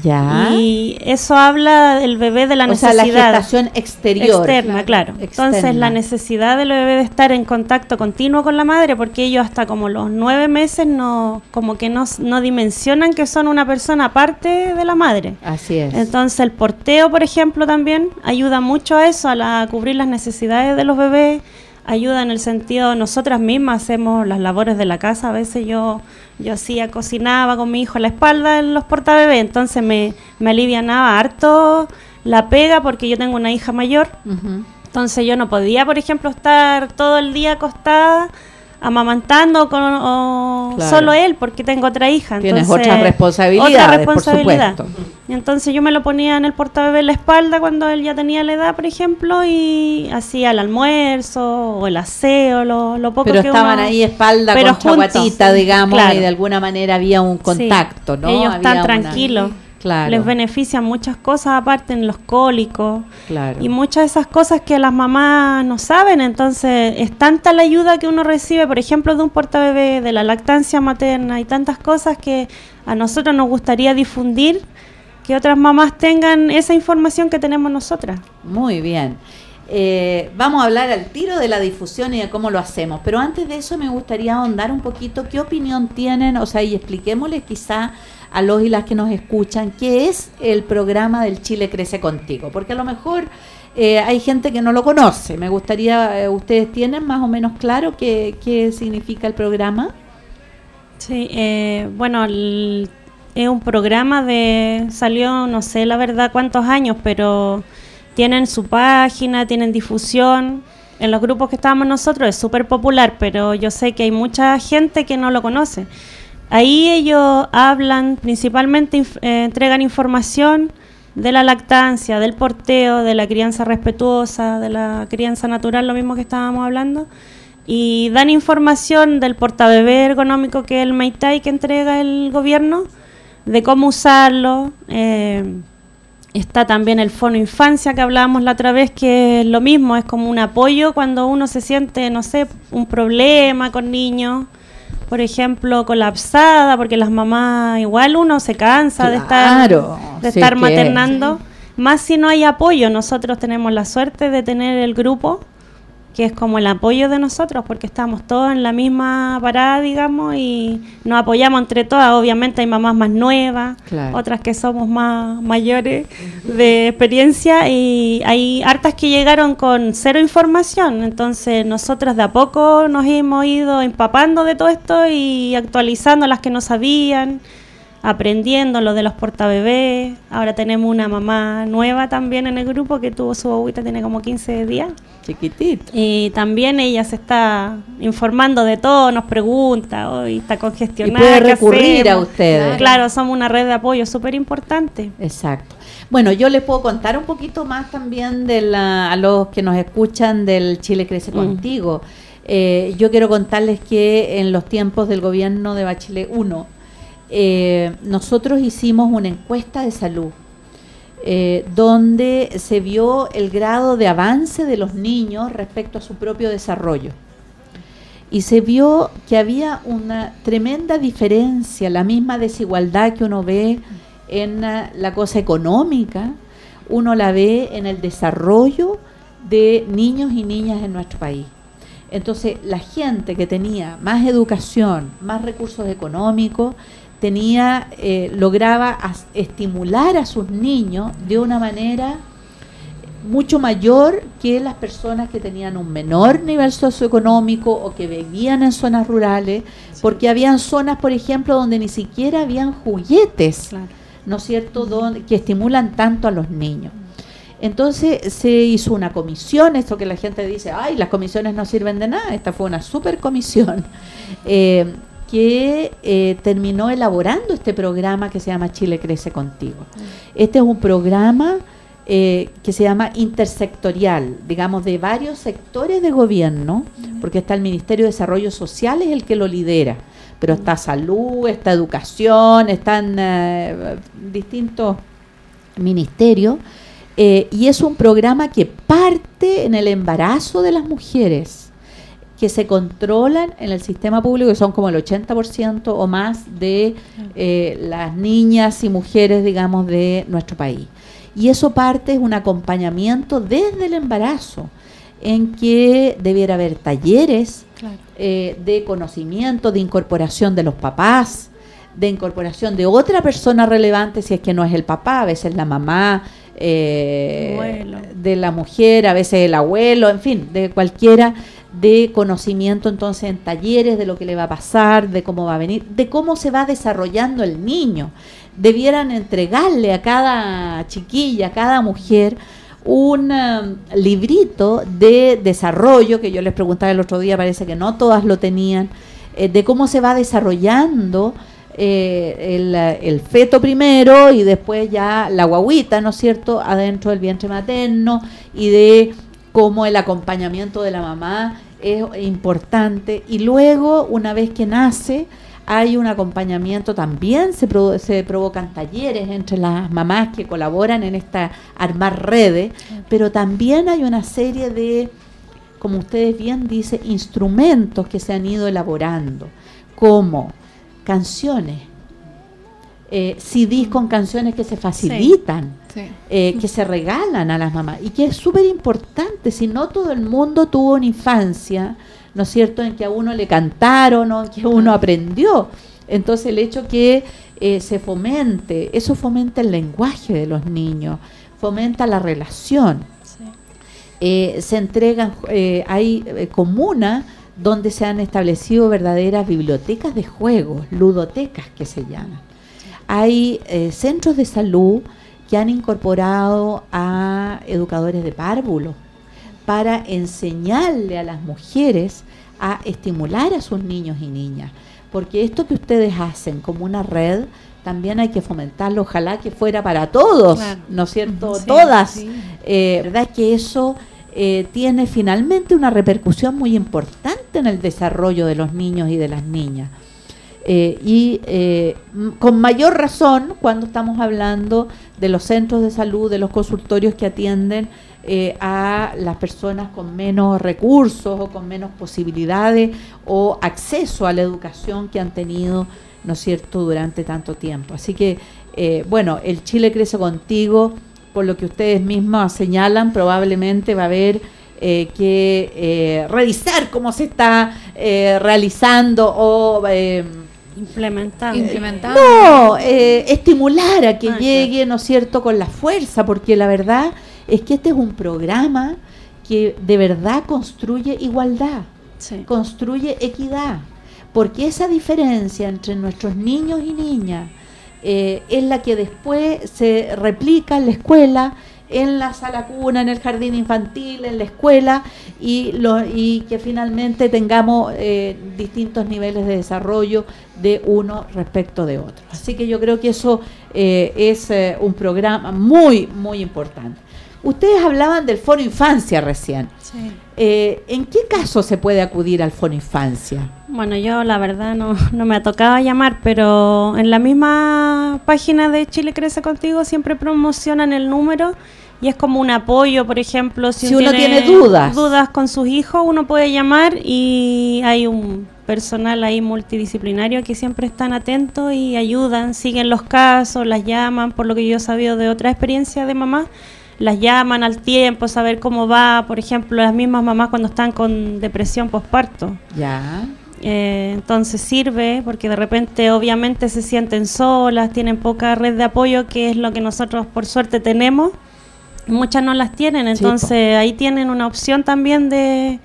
Ya. Y eso habla del bebé de la o sea, necesidad la gestación exterior. externa, claro. Entonces la necesidad del bebé de estar en contacto continuo con la madre, porque ellos hasta como los nueve meses no, como que no, no dimensionan que son una persona aparte de la madre. Así es. Entonces el porteo, por ejemplo, también ayuda mucho a eso, a, la- a cubrir las necesidades de los bebés, ayuda en el sentido, nosotras mismas hacemos las labores de la casa, a veces yo, yo hacía, cocinaba con mi hijo a la espalda en los portabebés, entonces me, me alivianaba harto la pega porque yo tengo una hija mayor, entonces yo no podía, por ejemplo, estar todo el día acostada amamantando con, o Claro. solo él porque tengo otra hija. Tienes entonces, otras responsabilidades, otra por responsabilidad. supuesto. Y entonces yo me lo ponía en el portabebé en la espalda cuando él ya tenía la edad, por ejemplo, y hacía el almuerzo o el aseo, lo, lo poco Pero que estaban uno- ahí espalda pero con chaguatita, juntos. digamos, Claro. y de alguna manera había un Sí. contacto, ¿no? Ellos Había están una- tranquilos. Claro. Les benefician muchas cosas aparte en los cólicos. Claro. Y muchas de esas cosas que las mamás no saben, entonces es tanta la ayuda que uno recibe, por ejemplo, de un portabebé, de la lactancia materna y tantas cosas que a nosotros nos gustaría difundir, que otras mamás tengan esa información que tenemos nosotras. Muy bien. Eh, vamos a hablar al tiro de la difusión y de cómo lo hacemos, pero antes de eso me gustaría ahondar un poquito qué opinión tienen, o sea, y expliquémosles quizá a los y las que nos escuchan qué es el programa del Chile Crece Contigo, porque a lo mejor eh, hay gente que no lo conoce. Me gustaría, eh, ¿ustedes tienen más o menos claro qué, qué significa el programa? Sí, eh, bueno, es un programa de, salió no sé la verdad cuántos años, pero tienen su página, tienen difusión. En los grupos que estábamos nosotros es súper popular, pero yo sé que hay mucha gente que no lo conoce. Ahí ellos hablan, principalmente eh, entregan información de la lactancia, del porteo, de la crianza respetuosa, de la crianza natural, lo mismo que estábamos hablando. Y dan información del portabebé ergonómico que es el Meitai que entrega el gobierno, de cómo usarlo. eh, está también el Fono Infancia que hablábamos la otra vez, que es lo mismo, es como un apoyo cuando uno se siente, no sé, un problema con niños por ejemplo, colapsada, porque las mamás, igual uno se cansa de estar, de sí estar maternando. Más si no hay apoyo, nosotros tenemos la suerte de tener el grupo, que es como el apoyo de nosotros, porque estamos todos en la misma parada, digamos, y nos apoyamos entre todas. Obviamente hay mamás más nuevas, Claro. otras que somos más mayores de experiencia, y hay hartas que llegaron con cero información. Entonces nosotros de a poco nos hemos ido empapando de todo esto y actualizando las que no sabían aprendiendo lo de los portabebés. Ahora tenemos una mamá nueva también en el grupo que tuvo su agüita, tiene como 15 días. Chiquitito. Y también ella se está informando de todo, nos pregunta, hoy está Y congestionada. puede ¿qué recurrir a hacemos?". ustedes. Claro, somos una red de apoyo súper importante. Exacto. Bueno, yo les puedo contar un poquito más también de la, a los que nos escuchan del Chile Crece Mm. Contigo. Eh, yo quiero contarles que en los tiempos del gobierno de Bachelet 1, eh, nosotros hicimos una encuesta de salud eh, donde se vio el grado de avance de los niños respecto a su propio desarrollo. Y se vio que había una tremenda diferencia, la misma desigualdad que uno ve en ah, la cosa económica, uno la ve en el desarrollo de niños y niñas en nuestro país. Entonces, la gente que tenía más educación, más recursos económicos, tenía, eh, lograba as- estimular a sus niños de una manera mucho mayor que las personas que tenían un menor nivel socioeconómico o que vivían en zonas rurales, porque habían zonas, por ejemplo, donde ni siquiera habían juguetes, ¿no es cierto?, donde, que estimulan tanto a los niños. Entonces se hizo una comisión, esto que la gente dice, ay, las comisiones no sirven de nada, esta fue una super comisión, eh, que eh, terminó elaborando este programa que se llama Chile Crece Contigo. Este es un programa eh, que se llama intersectorial, digamos, de varios sectores de gobierno, porque está el Ministerio de Desarrollo Social, es el que lo lidera, pero está salud, está educación, están eh, distintos ministerios, eh, y es un programa que parte en el embarazo de las mujeres, que se controlan en el sistema público, que son como el 80% o más de eh, las niñas y mujeres, digamos, de nuestro país. Y eso parte es un acompañamiento desde el embarazo, en que debiera haber talleres eh, de conocimiento, de incorporación de los papás, de incorporación de otra persona relevante, si es que no es el papá, a veces la mamá eh, de la mujer, a veces el abuelo, en fin, de cualquiera, de conocimiento entonces en talleres de lo que le va a pasar, de cómo va a venir, de cómo se va desarrollando el niño. Debieran entregarle a cada chiquilla, a cada mujer, un um, librito de desarrollo, que yo les preguntaba el otro día, parece que no todas lo tenían, eh, de cómo se va desarrollando eh, el, el feto primero y después ya la guaguita, ¿no es cierto?, adentro del vientre materno y de cómo el acompañamiento de la mamá es importante. Y luego, una vez que nace, hay un acompañamiento también, se, provo- se provocan talleres entre las mamás que colaboran en esta armar redes, pero también hay una serie de, como ustedes bien dicen, instrumentos que se han ido elaborando, como canciones, eh, CDs con canciones que se facilitan, Sí. eh, que se regalan a las mamás y que es súper importante. Si no todo el mundo tuvo una infancia, ¿no es cierto?, en que a uno le cantaron o en que uno aprendió. Entonces el hecho que eh, se fomente, eso fomenta el lenguaje de los niños, fomenta la relación. Eh, se entregan, eh, hay comunas donde se han establecido verdaderas bibliotecas de juegos, ludotecas que se llaman. Hay eh, centros de salud que han incorporado a educadores de párvulos para enseñarle a las mujeres a estimular a sus niños y niñas. Porque esto que ustedes hacen como una red, también hay que fomentarlo, ojalá que fuera para todos, Claro. ¿no es cierto? Sí, Todas. sí. Eh, ¿Verdad que eso eh, tiene finalmente una repercusión muy importante en el desarrollo de los niños y de las niñas? Eh, y eh, con mayor razón cuando estamos hablando de los centros de salud, de los consultorios que atienden eh, a las personas con menos recursos o con menos posibilidades o acceso a la educación que han tenido, ¿no es cierto?, durante tanto tiempo. Así que, eh, bueno, el Chile crece contigo, por lo que ustedes mismos señalan, probablemente va a haber eh, que eh, revisar cómo se está eh, realizando o... Implementar. Implementando. no, eh, estimular a que Ah, llegue, ¿no es cierto?, con la fuerza, porque la verdad es que este es un programa que de verdad construye igualdad, Sí. construye equidad, porque esa diferencia entre nuestros niños y niñas eh, es la que después se replica en la escuela, en la sala cuna, en el jardín infantil, en la escuela, y, lo, y que finalmente tengamos eh, distintos niveles de desarrollo de uno respecto de otro. Así que yo creo que eso eh, es eh, un programa muy, muy importante. Ustedes hablaban del Foro Infancia recién. Sí. Eh, ¿En qué caso se puede acudir al Foro Infancia? Bueno, yo la verdad no, no me ha tocado llamar, pero en la misma página de Chile Crece Contigo siempre promocionan el número y es como un apoyo, por ejemplo, si, Si uno tiene dudas. dudas con sus hijos, uno puede llamar y hay un personal ahí multidisciplinario que siempre están atentos y ayudan, siguen los casos, las llaman, por lo que yo he sabido de otra experiencia de mamá, las llaman al tiempo, saber cómo va, por ejemplo, las mismas mamás cuando están con depresión postparto. Ya. Eh, entonces sirve porque de repente obviamente se sienten solas, tienen poca red de apoyo, que es lo que nosotros por suerte tenemos. Muchas no las tienen, Sí, entonces ahí tienen una opción también de,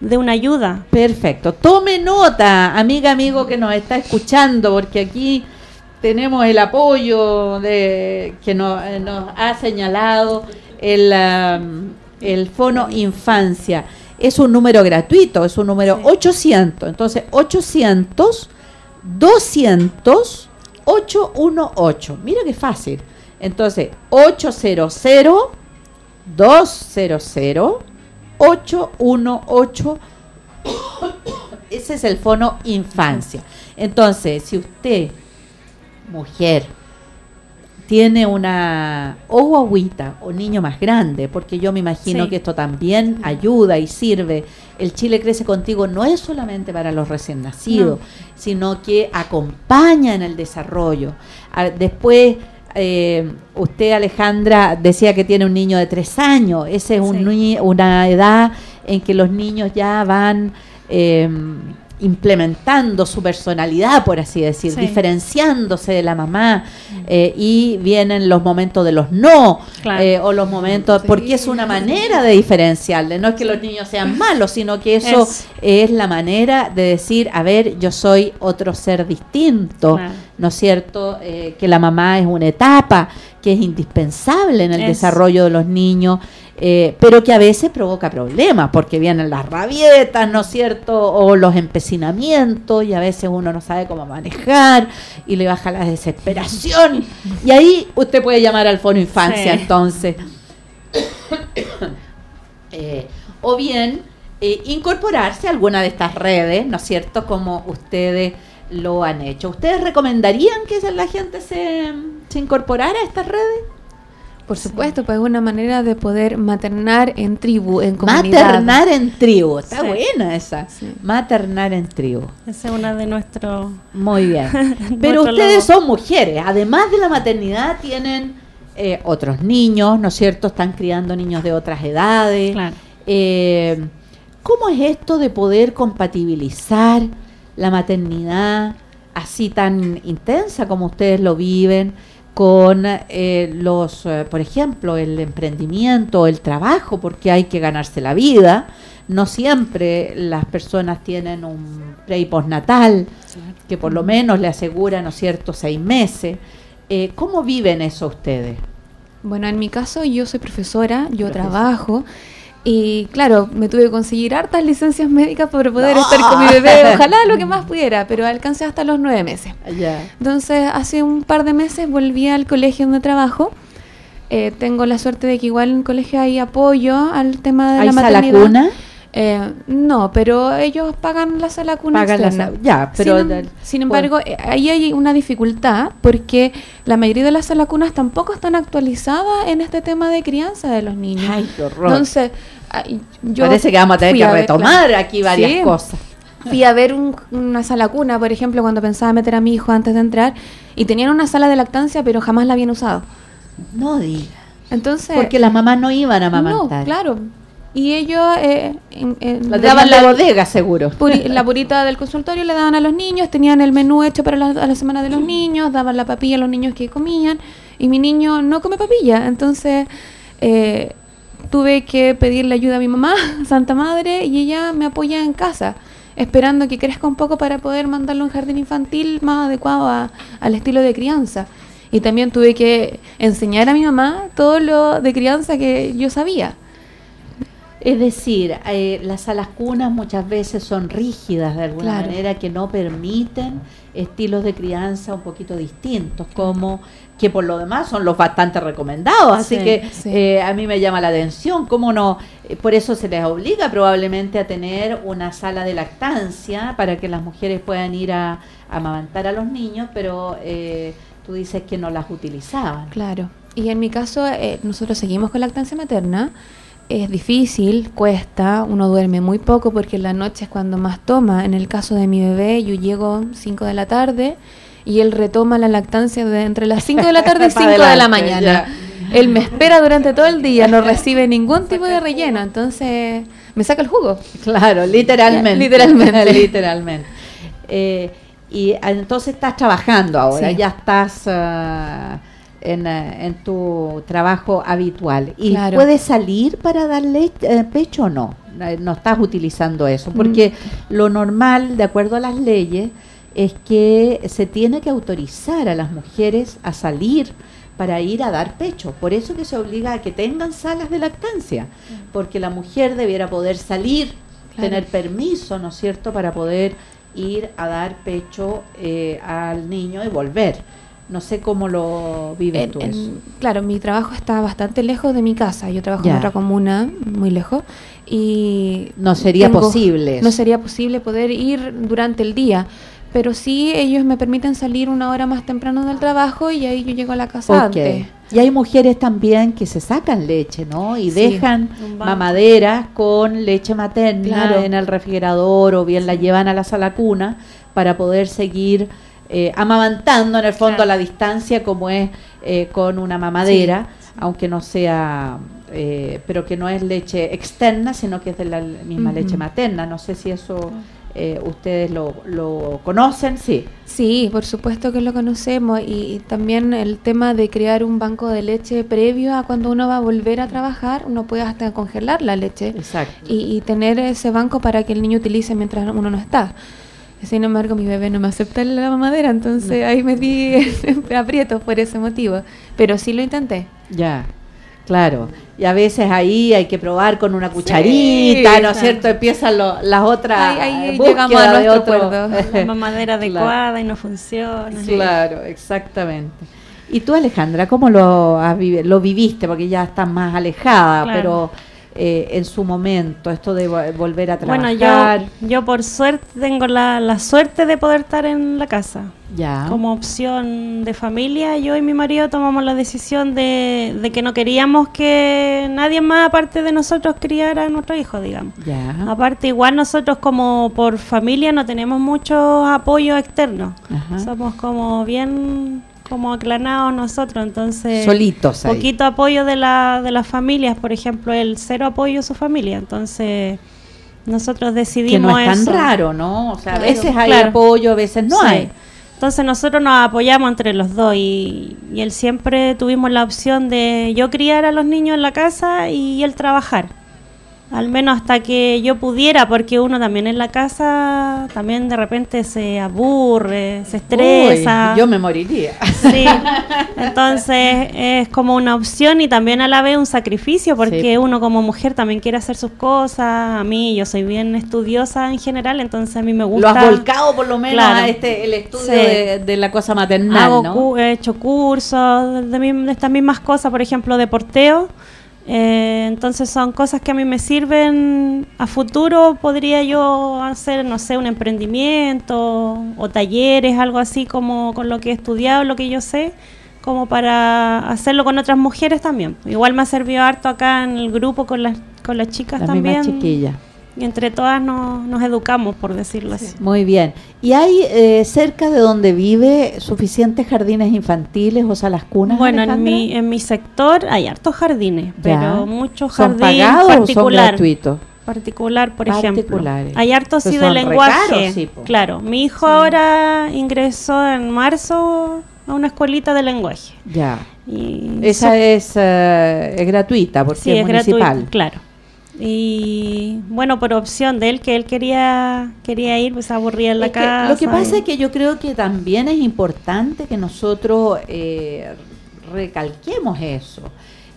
de una ayuda. Perfecto. Tome nota, amiga, amigo que nos está escuchando, porque aquí tenemos el apoyo de que nos, eh, nos ha señalado el, am, el Fono Infancia. Es un número gratuito, es un número 800. Entonces, 800 200 818. Mira qué fácil. Entonces, 800 200 818 ese es el fono infancia. Entonces, si usted, mujer, tiene una o guaguita o niño más grande, porque yo me imagino Sí. que esto también ayuda y sirve. El Chile crece contigo no es solamente para los recién nacidos, sino que acompaña en el desarrollo. Ah, Después, eh, usted, Alejandra, decía que tiene un niño de tres años. Esa es un Sí. una edad en que los niños ya van eh, implementando su personalidad, por así decir, Sí. diferenciándose de la mamá eh, y vienen los momentos de los no Claro. eh, o los momentos, porque es una manera de diferenciarle, no es que los niños sean malos, sino que eso Es- es la manera de decir, a ver, yo soy otro ser distinto, Claro. ¿No es cierto? Eh, que la mamá es una etapa que es indispensable en el Es- desarrollo de los niños, eh, pero que a veces provoca problemas, porque vienen las rabietas, ¿no es cierto? O los empecinamientos, y a veces uno no sabe cómo manejar, y le baja la desesperación. Y ahí usted puede llamar al Fono Infancia, Sí. entonces. Eh, o bien incorporarse a alguna de estas redes, ¿no es cierto? Como ustedes lo han hecho. ¿Ustedes recomendarían que la gente se, se incorporara a estas redes? Por supuesto, pues es una manera de poder maternar en tribu, en comunidad. Maternar en tribu, está Sí. buena esa. Sí. Maternar en tribu. Esa es una de nuestros... Muy bien. Pero ustedes logo. son mujeres, además de la maternidad tienen eh, otros niños, ¿no es cierto? Están criando niños de otras edades. Claro. Eh, ¿Cómo es esto de poder compatibilizar la maternidad así tan intensa como ustedes lo viven con eh, los, eh, por ejemplo, el emprendimiento, el trabajo, porque hay que ganarse la vida? No siempre las personas tienen un pre y postnatal, que por lo menos le asegura, ¿no es cierto?, seis meses. Eh, ¿Cómo viven eso ustedes? Bueno, en mi caso yo soy profesora, yo trabajo y claro, me tuve que conseguir hartas licencias médicas para poder estar con mi bebé, ojalá lo que más pudiera, pero alcancé hasta los nueve meses. Entonces, hace un par de meses volví al colegio donde trabajo. Eh, tengo la suerte de que igual en el colegio hay apoyo al tema de ¿Hay la sala maternidad. cuna? Eh, no, pero ellos pagan la sala cuna Pagan la sala- ya, pero sin, em- sin embargo, eh, ahí hay una dificultad porque la mayoría de las salas cunas tampoco están actualizadas en este tema de crianza de los niños. Ay, qué horror. Entonces, ay, yo Parece que vamos a tener que retomar aquí varias Sí. cosas. Fui a ver un- una sala cuna, por ejemplo, cuando pensaba meter a mi hijo antes de entrar, y tenían una sala de lactancia, pero jamás la habían usado. No diga. Entonces, Porque las mamás no iban a amamantar. no, claro. Y ellos eh, La daban la bodega, seguro. puri- la purita del consultorio le daban a los niños, tenían el menú hecho para la, a la semana de los niños, daban la papilla a los niños que comían, y mi niño no come papilla. Entonces, eh, tuve que pedirle ayuda a mi mamá, Santa Madre, y ella me apoya en casa, esperando que crezca un poco para poder mandarlo a un jardín infantil más adecuado a- al estilo de crianza. Y también tuve que enseñar a mi mamá todo lo de crianza que yo sabía. Es decir, eh, las salas cunas muchas veces son rígidas de alguna Claro. manera que no permiten estilos de crianza un poquito distintos, como que por lo demás son los bastante recomendados. Así Sí, que sí. eh, a mí me llama la atención, cómo no, eh, por eso se les obliga probablemente a tener una sala de lactancia para que las mujeres puedan ir a, a amamantar a los niños, pero eh, tú dices que no las utilizaban. Claro. Y en mi caso, eh, nosotros seguimos con lactancia materna. Es difícil, cuesta, uno duerme muy poco porque en la noche es cuando más toma. En el caso de mi bebé, yo llego 5 de la tarde y él retoma la lactancia de entre las 5 de la tarde y Pa' 5 de la mañana. ya. Él me espera durante todo el día, no recibe ningún tipo de relleno, entonces me saca el jugo. Claro, literalmente. Literalmente. literalmente. Eh, y ah, entonces estás trabajando ahora, Sí. ya estás ah, en, eh, en tu trabajo habitual. ¿Y Claro. puedes salir para darle eh, pecho o no? Eh, No estás utilizando eso, porque Mm. lo normal, de acuerdo a las leyes, es que se tiene que autorizar a las mujeres a salir para ir a dar pecho. Por eso que se obliga a que tengan salas de lactancia, porque la mujer debiera poder salir, Claro. tener permiso, ¿no es cierto?, para poder ir a dar pecho eh, al niño y volver. No sé cómo lo vives En- tú en- eso. claro, mi trabajo está bastante lejos de mi casa. Yo trabajo Ya. en otra comuna, muy lejos. Y No sería tengo- posible. No sería posible poder ir durante el día. Pero sí, ellos me permiten salir una hora más temprano del trabajo y ahí yo llego a la casa Ok. antes. Y hay mujeres también que se sacan leche, ¿no? Y Sí, dejan mamaderas con leche materna Claro. en el refrigerador o bien la llevan a la sala cuna para poder seguir eh, amamantando en el fondo Claro. a la distancia como es eh, con una mamadera, aunque no sea, eh, pero que no es leche externa, sino que es de la misma leche materna. No sé si eso eh, ustedes lo, lo conocen, sí. Sí, por supuesto que lo conocemos y, y también el tema de crear un banco de leche previo a cuando uno va a volver a trabajar, uno puede hasta congelar la leche Exacto. y, y tener ese banco para que el niño utilice mientras uno no está. Sin embargo, mi bebé no me acepta la mamadera, entonces ahí me di aprietos por ese motivo. Pero sí lo intenté. Ya, claro. Y a veces ahí hay que probar con una cucharita, ¿no es cierto? Empiezan lo- las otras. Ahí- ahí llegamos a de nuestro otro- acuerdo. La mamadera Claro. adecuada y no funciona. Claro, exactamente. Y tú, Alejandra, ¿cómo lo, has vivi- lo viviste? Porque ya estás más alejada, Claro. pero eh, en su momento, esto de vo- volver a Bueno, trabajar? yo, yo por suerte tengo la, la suerte de poder estar en la casa. ya. Como opción de familia, yo y mi marido tomamos la decisión de, de que no queríamos que nadie más aparte de nosotros criara a nuestro hijo, digamos. Ya. Aparte, igual nosotros como por familia no tenemos mucho apoyo externo. Ajá. Somos como bien como aclanados nosotros, entonces Solitos ahí. poquito apoyo de la de las familias, por ejemplo, el cero apoyo a su familia, entonces nosotros que decidimos no es tan eso. raro, ¿no? O sea, a veces hay claro. apoyo, a veces no Sí. hay. Entonces nosotros nos apoyamos entre los dos y, y él siempre tuvimos la opción de yo criar a los niños en la casa y él trabajar. Al menos hasta que yo pudiera, porque uno también en la casa también de repente se aburre, se estresa. Uy, yo me moriría. Sí, entonces es como una opción y también a la vez un sacrificio porque Sí. uno como mujer también quiere hacer sus cosas. A mí yo soy bien estudiosa en general, entonces a mí me Lo gusta. has volcado por lo menos Claro. a este el estudio Sí. de, de la cosa maternal, Hago ¿no? he hecho cursos de estas mismas cosas, por ejemplo, de porteo. Eh, entonces son cosas que a mí me sirven a futuro. Podría yo hacer, no sé, un emprendimiento o talleres, algo así como con lo que he estudiado, lo que yo sé, como para hacerlo con otras mujeres también. Igual me ha servido harto acá en el grupo con las, con las chicas Las también. mismas chiquillas. Y entre todas nos, nos educamos, por decirlo así. Muy bien. ¿Y hay eh, cerca de donde vive suficientes jardines infantiles, o sea, las cunas? Bueno, en mi, en mi sector hay hartos jardines, Ya. pero muchos ¿Son jardines pagados o son particular, gratuitos? particular, por ejemplo. Hay hartos sí de lenguaje. sí, claro, mi hijo ahora ingresó en marzo a una escuelita de lenguaje. Ya. Y Esa so- es, eh, es gratuita porque sí, es, es municipal. gratuito, claro. Y bueno, por opción de él, que él quería quería ir, pues aburría en la Es que casa. lo que pasa y- es que yo creo que también es importante que nosotros eh, recalquemos eso,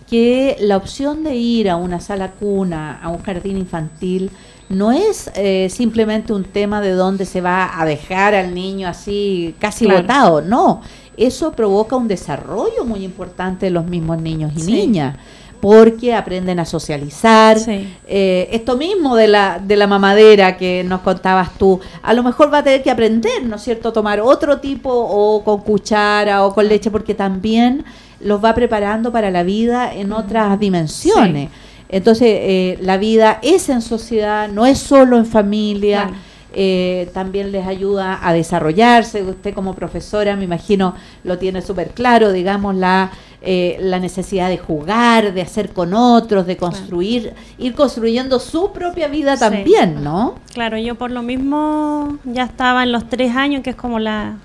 que la opción de ir a una sala cuna, a un jardín infantil, no es eh, simplemente un tema de dónde se va a dejar al niño así casi Claro. botado, no, eso provoca un desarrollo muy importante de los mismos niños y Sí. niñas. Porque aprenden a socializar, Sí. eh, esto mismo de la, de la mamadera que nos contabas tú, a lo mejor va a tener que aprender, ¿no es cierto?, tomar otro tipo o con cuchara o con leche, porque también los va preparando para la vida en otras dimensiones. Entonces, eh, la vida es en sociedad, no es solo en familia. Claro. eh, también les ayuda a desarrollarse. Usted como profesora, me imagino, lo tiene súper claro, digamos, la, eh, la necesidad de jugar, de hacer con otros, de construir, ir construyendo su propia vida Sí. también, ¿no? Claro, yo por lo mismo ya estaba en los tres años, que es como la,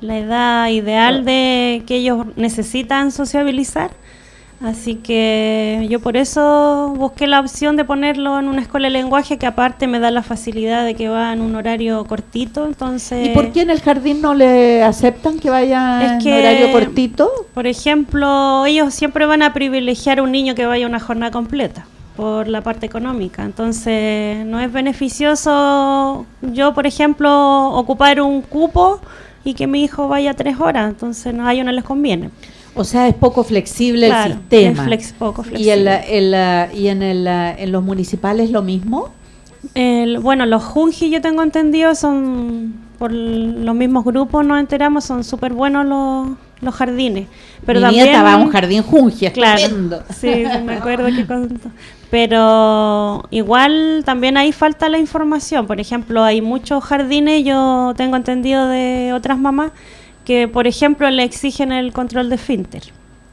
la edad ideal de que ellos necesitan sociabilizar. Así que yo por eso busqué la opción de ponerlo en una escuela de lenguaje que aparte me da la facilidad de que va en un horario cortito. Entonces, ¿Y por qué en el jardín no le aceptan que vaya Es en que- horario cortito? por ejemplo, ellos siempre van a privilegiar a un niño que vaya una jornada completa por la parte económica. Entonces, no es beneficioso yo, por ejemplo, ocupar un cupo y que mi hijo vaya tres horas. Entonces, no, a ellos no les conviene. O sea, es poco flexible Claro, el sistema. es flex- poco ¿Y, el, flexible. el, eh, y en, el, en los municipales lo mismo? El- bueno, los Junji, yo tengo entendido, son por los mismos grupos, nos enteramos, son súper buenos los, los jardines. Pero Mi también, nieta va a un jardín jungi, Claro, estupendo. sí, sí, me acuerdo que contó. Pero igual también ahí falta la información. Por ejemplo, hay muchos jardines, yo tengo entendido de otras mamás, que por ejemplo le exigen el control de finter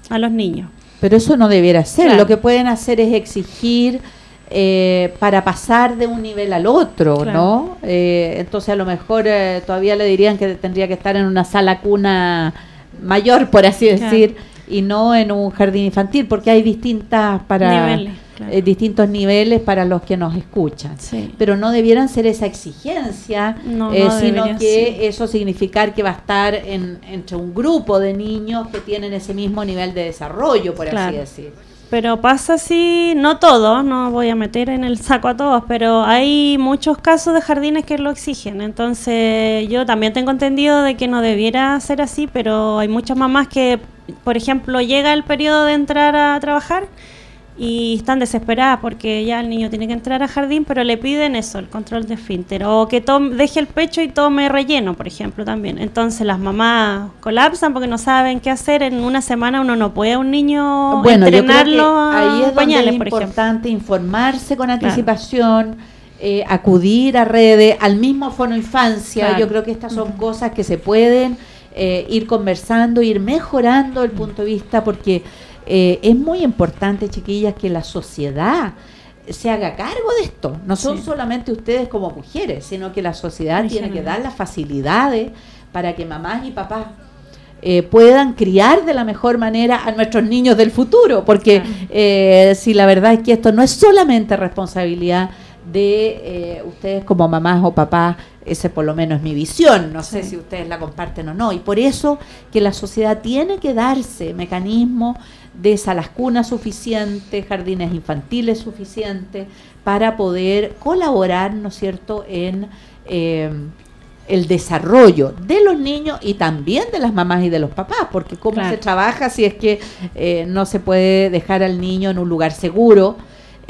a los niños. Pero eso no debiera ser. Claro. Lo que pueden hacer es exigir eh, para pasar de un nivel al otro, Claro. ¿no? Eh, entonces a lo mejor eh, todavía le dirían que tendría que estar en una sala cuna mayor, por así Claro. decir, y no en un jardín infantil, porque hay distintas para Niveles, claro. eh, distintos niveles para los que nos escuchan. Sí. Pero no debieran ser esa exigencia, No, eh, no sino debería que eso significar que va a estar en, entre un grupo de niños que tienen ese mismo nivel de desarrollo, por así decir. Pero pasa así, no todos, no voy a meter en el saco a todos, pero hay muchos casos de jardines que lo exigen. Entonces, yo también tengo entendido de que no debiera ser así, pero hay muchas mamás que, por ejemplo, llega el periodo de entrar a trabajar y están desesperadas porque ya el niño tiene que entrar a jardín, pero le piden eso, el control de esfínter, o que tome, deje el pecho y tome relleno, por ejemplo, también. Entonces las mamás colapsan porque no saben qué hacer. En una semana uno no puede a un niño Bueno, yo creo que entrenarlo a ahí es donde pañales, es por ejemplo. importante informarse con anticipación, eh, acudir a redes, al mismo Fono Infancia. Claro. Yo creo que estas son cosas que se pueden eh, ir conversando, ir mejorando el punto de vista, porque eh, es muy importante, chiquillas, que la sociedad se haga cargo de esto. No son Sí. solamente ustedes como mujeres, sino que la sociedad En tiene que dar las facilidades para que mamás y papás eh, puedan criar de la mejor manera a nuestros niños del futuro, porque eh, si la verdad es que esto no es solamente responsabilidad de eh, ustedes como mamás o papás, ese por lo menos es mi visión, no sé si ustedes la comparten o no, y por eso que la sociedad tiene que darse mecanismos de salas cunas suficientes, jardines infantiles suficientes, para poder colaborar, ¿no es cierto?, en... eh, el desarrollo de los niños y también de las mamás y de los papás, porque cómo Claro. se trabaja si es que eh, no se puede dejar al niño en un lugar seguro,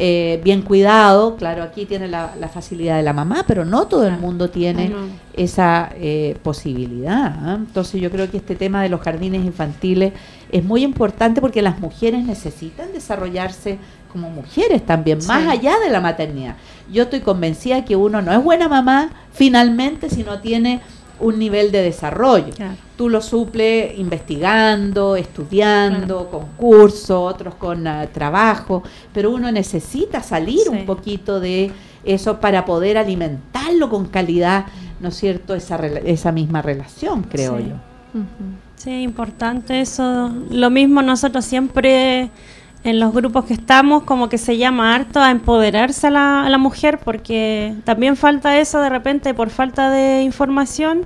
eh, bien cuidado, claro, aquí tiene la, la facilidad de la mamá, pero no todo el mundo tiene No. esa eh, posibilidad. ¿ah? Entonces yo creo que este tema de los jardines infantiles es muy importante porque las mujeres necesitan desarrollarse como mujeres también, más allá de la maternidad. Yo estoy convencida que uno no es buena mamá finalmente si no tiene un nivel de desarrollo. Claro. Tú lo suples investigando, estudiando, con cursos, otros con ah, trabajo, pero uno necesita salir Sí. un poquito de eso para poder alimentarlo con calidad, ¿no es cierto? Esa, esa misma relación, creo Sí. yo. Sí, importante eso. Lo mismo nosotros siempre en los grupos que estamos, como que se llama harto a empoderarse a la, a la mujer, porque también falta eso de repente por falta de información.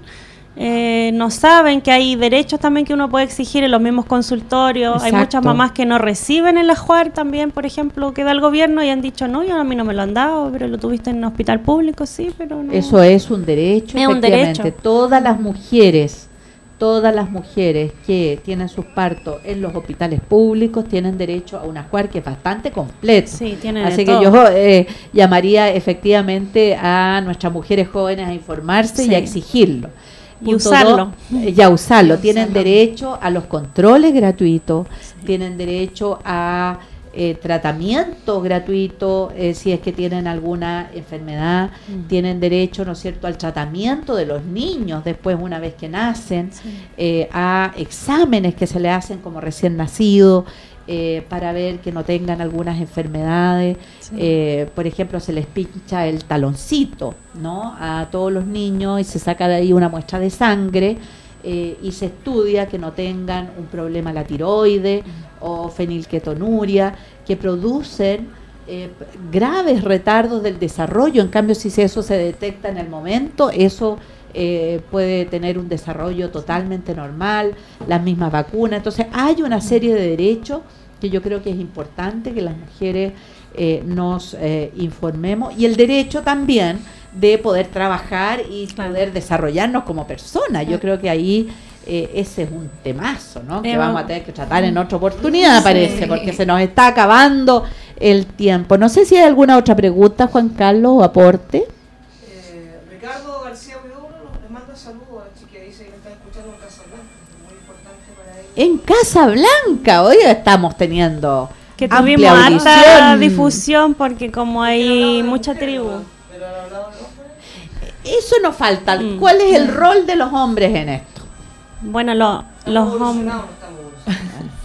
eh, no saben que hay derechos también que uno puede exigir en los mismos consultorios. Hay muchas mamás que no reciben el ajuar también, por ejemplo, que da el gobierno y han dicho, no, yo a mí no me lo han dado, pero lo tuviste en un hospital público, sí, pero no. Eso es un derecho, Es un derecho. Todas las mujeres, todas las mujeres que tienen sus partos en los hospitales públicos tienen derecho a un ajuar que es bastante completo. Sí, Así que todo. yo eh, llamaría efectivamente a nuestras mujeres jóvenes a informarse y a exigirlo. Y usarlo. dos, eh, y a usarlo. Tienen derecho a los controles gratuitos, tienen derecho a eh, tratamiento gratuito eh, si es que tienen alguna enfermedad, Mm. tienen derecho, ¿no es cierto?, al tratamiento de los niños después una vez que nacen, eh, a exámenes que se le hacen como recién nacido eh, para ver que no tengan algunas enfermedades. Sí. Eh, por ejemplo, se les pincha el taloncito, ¿no? A todos los niños y se saca de ahí una muestra de sangre eh, y se estudia que no tengan un problema la tiroide o fenilketonuria, que producen eh, graves retardos del desarrollo. En cambio, si eso se detecta en el momento, eso eh, puede tener un desarrollo totalmente normal, las mismas vacunas. Entonces, hay una serie de derechos que yo creo que es importante que las mujeres eh, nos eh, informemos y el derecho también de poder trabajar y poder desarrollarnos como personas. Yo creo que ahí eh, ese es un temazo, ¿no? Que vamos a tener que tratar en otra oportunidad, Sí. parece, porque se nos está acabando el tiempo. No sé si hay alguna otra pregunta, Juan Carlos, o aporte. Eh, Ricardo García Huidobro les manda saludos a la chica dice que está escuchando en Casablanca, muy importante para ella. En Casa Blanca, hoy estamos teniendo que tuvimos audición. difusión porque como hay mucha tribu. Pero. Eso nos falta. Mm. ¿Cuál es el rol de los hombres en esto? Bueno, lo- los hombres.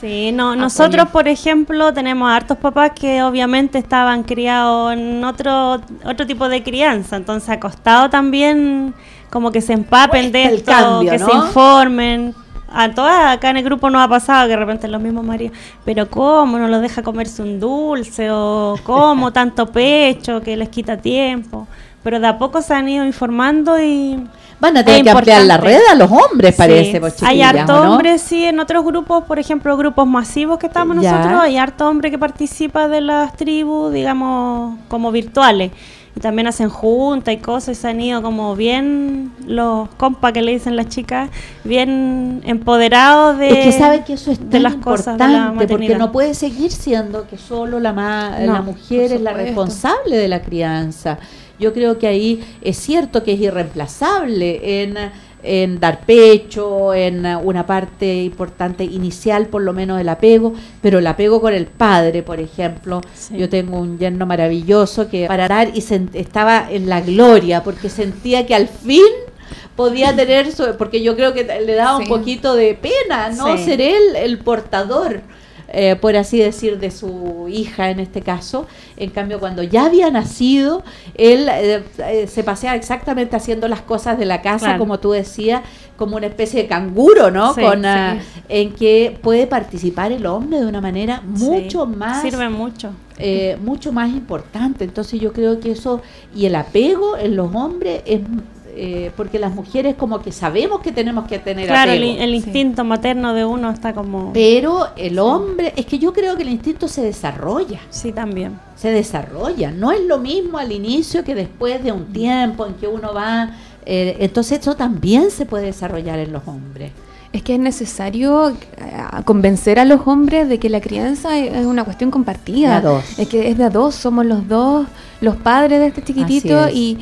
Sí, no, nosotros, por ejemplo, tenemos hartos papás que obviamente estaban criados en otro otro tipo de crianza, entonces ha costado también como que se empapen de esto, cambio, que ¿no? se informen. A todas acá en el grupo nos ha pasado que de repente los mismos maridos, pero ¿cómo no los deja comerse un dulce? ¿O cómo tanto pecho que les quita tiempo? Pero de a poco se han ido informando y... Van a tener que ampliar la red a los hombres, parece. Sí, hay harto ¿o no? hombres, sí, en otros grupos, por ejemplo, grupos masivos que estamos Ya. nosotros, hay harto hombre que participa de las tribus, digamos, como virtuales. y también hacen juntas y cosas y se han ido como bien los compas que le dicen las chicas, bien empoderados de, es que sabe que eso es de tan las cosas de la porque no puede seguir siendo que solo la, ma- No, la mujer es la responsable de la crianza. Yo creo que ahí es cierto que es irreemplazable en, en dar pecho, en una parte importante inicial, por lo menos el apego, pero el apego con el padre, por ejemplo. Sí. Yo tengo un yerno maravilloso que para dar y sen- estaba en la gloria porque sentía que al fin podía tener su, porque yo creo que le daba un poquito de pena no Sí. ser él el portador eh, por así decir de su hija en este caso en cambio cuando ya había nacido él eh, eh, se paseaba exactamente haciendo las cosas de la casa Claro. como tú decías como una especie de canguro no Sí, con sí. ah, en que puede participar el hombre de una manera mucho Sí, más Sirve mucho. eh, mucho más importante. Entonces yo creo que eso, y el apego en los hombres es, eh, porque las mujeres como que sabemos que tenemos que tener Claro, el, apego. el instinto materno de uno está como... Pero el hombre, es que yo creo que el instinto se desarrolla, Sí, también. se desarrolla. No es lo mismo al inicio que después de un tiempo en que uno va... eh, entonces eso también se puede desarrollar en los hombres. Es que es necesario eh, convencer a los hombres de que la crianza es es una cuestión compartida. De a dos. Es que es de a dos, somos los dos los padres de este chiquitito Así es. y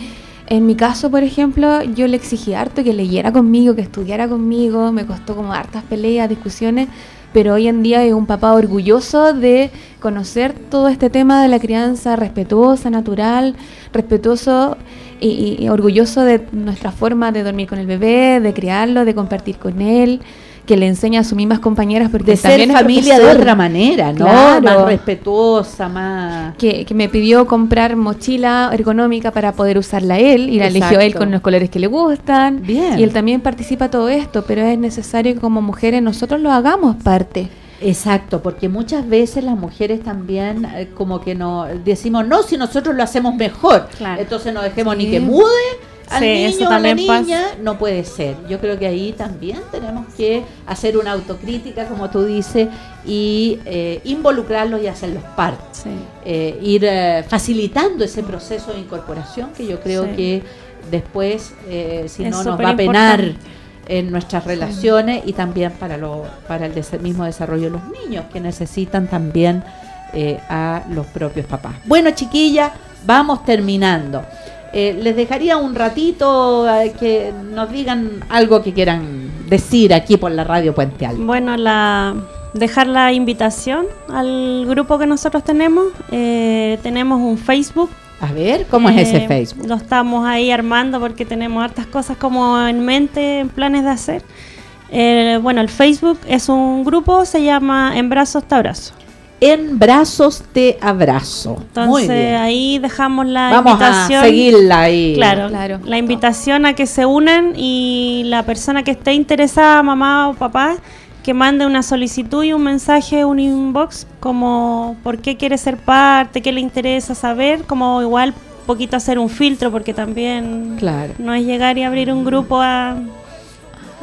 en mi caso, por ejemplo, yo le exigí harto que leyera conmigo, que estudiara conmigo, me costó como hartas peleas, discusiones, pero hoy en día es un papá orgulloso de conocer todo este tema de la crianza respetuosa, natural, respetuoso y, y- orgulloso de nuestra forma de dormir con el bebé, de criarlo, de compartir con él, que le enseña a sus mismas compañeras porque De ser también es familia de otra manera, ¿no? Claro. Más respetuosa, más... que, que me pidió comprar mochila ergonómica para poder usarla él y la eligió él con los colores que le gustan. Bien. Y él también participa todo esto, pero es necesario que como mujeres nosotros lo hagamos parte. Exacto, porque muchas veces las mujeres también eh, como que no decimos no si nosotros lo hacemos mejor, Claro. entonces no dejemos Sí. ni que mude al Sí, eso niño o a la pasa. niña, no puede ser. Yo creo que ahí también tenemos que hacer una autocrítica, como tú dices, y eh, involucrarlos y hacerlos parte. Sí. Eh, ir eh, facilitando ese proceso de incorporación que yo creo Sí. que después, eh, si Es no, nos va a penar en nuestras relaciones y también para, lo, para el des- mismo desarrollo de los niños que necesitan también eh, a los propios papás. Bueno, chiquilla, vamos terminando. Eh, les dejaría un ratito eh, que nos digan algo que quieran decir aquí por la radio Puente Alto. Bueno, la, dejar la invitación al grupo que nosotros tenemos. Eh, tenemos un Facebook. A ver, ¿cómo es ese Eh, Facebook? Lo estamos ahí armando porque tenemos hartas cosas como en mente, en planes de hacer. Eh, bueno, el Facebook es un grupo, se llama En Brazos te Abrazo. En brazos te abrazo. Muy Entonces bien. ahí dejamos la Vamos invitación. a seguirla ahí. Claro, Claro. la invitación a que se unan y la persona que esté interesada, mamá o papá, que mande una solicitud y un mensaje, un inbox, como por qué quiere ser parte, qué le interesa saber, como igual poquito hacer un filtro, porque también Claro. no es llegar y abrir un grupo a,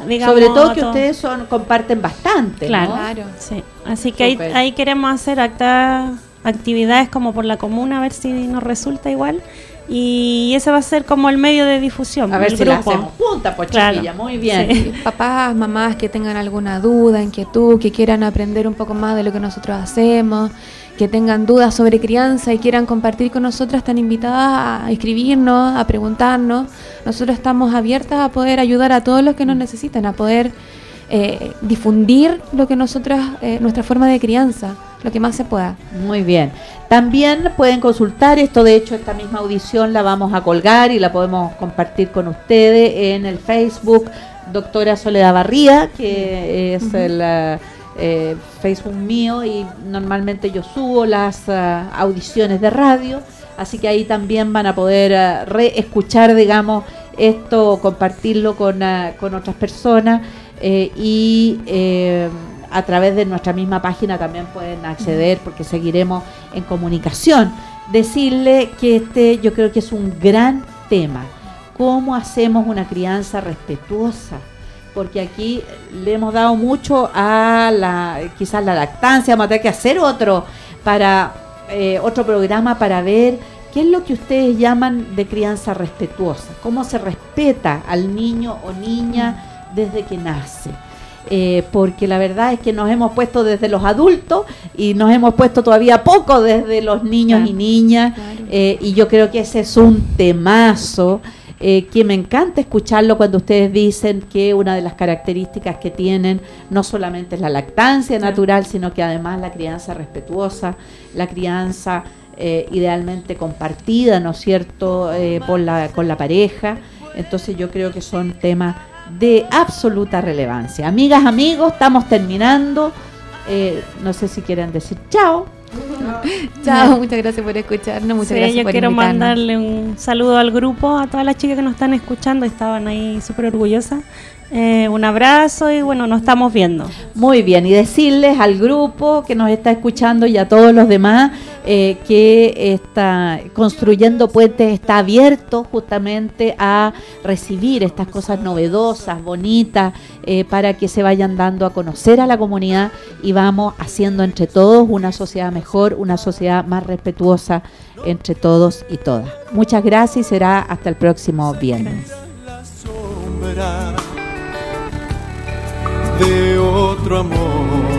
digamos, Sobre todo que todo. ustedes son comparten bastante, Claro. ¿no? Claro. Sí, así que ahí, queremos hacer acta- actividades como por la comuna, a ver si nos resulta igual. Y ese va a ser como el medio de difusión. A ver el si la grupo. hacemos juntas, pues Claro. muy bien. Sí. Papás, mamás que tengan alguna duda, inquietud, que quieran aprender un poco más de lo que nosotros hacemos, que tengan dudas sobre crianza y quieran compartir con nosotras, están invitadas a escribirnos, a preguntarnos. Nosotros estamos abiertas a poder ayudar a todos los que nos necesitan, a poder eh, difundir lo que nosotras, eh, nuestra forma de crianza, lo que más se pueda. Muy bien. También pueden consultar esto, de hecho esta misma audición la vamos a colgar y la podemos compartir con ustedes en el Facebook Doctora Soledad Barría, que es el eh, eh, Facebook mío y normalmente yo subo las ah, audiciones de radio, así que ahí también van a poder ah, reescuchar, digamos, esto, compartirlo con, con otras personas eh, y eh, a través de nuestra misma página también pueden acceder porque seguiremos en comunicación. Decirle que este yo creo que es un gran tema. ¿Cómo hacemos una crianza respetuosa? Porque aquí le hemos dado mucho a la quizás la lactancia, vamos a tener que hacer otro para eh, otro programa para ver ¿qué es lo que ustedes llaman de crianza respetuosa? ¿Cómo se respeta al niño o niña desde que nace? Eh, porque la verdad es que nos hemos puesto desde los adultos y nos hemos puesto todavía poco desde los niños y niñas eh, y yo creo que ese es un temazo eh, que me encanta escucharlo cuando ustedes dicen que una de las características que tienen no solamente es la lactancia natural, sino que además la crianza respetuosa, la crianza eh, idealmente compartida, ¿no es cierto?, eh, por la, con la pareja. Entonces yo creo que son temas de absoluta relevancia. Amigas, amigos, estamos terminando. no sé si quieren decir chao. Chao, muchas gracias por escucharnos. Muchas gracias yo quiero mandarle un saludo al grupo, a todas las chicas que nos están escuchando, estaban ahí súper orgullosas. Eh, un abrazo y bueno, nos estamos viendo. Muy bien, y decirles al grupo que nos está escuchando y a todos los demás eh, que está construyendo puentes está abierto justamente a recibir estas cosas novedosas, bonitas, eh, para que se vayan dando a conocer a la comunidad y vamos haciendo entre todos una sociedad mejor, una sociedad más respetuosa entre todos y todas. Muchas gracias y será hasta el próximo viernes de otro amor.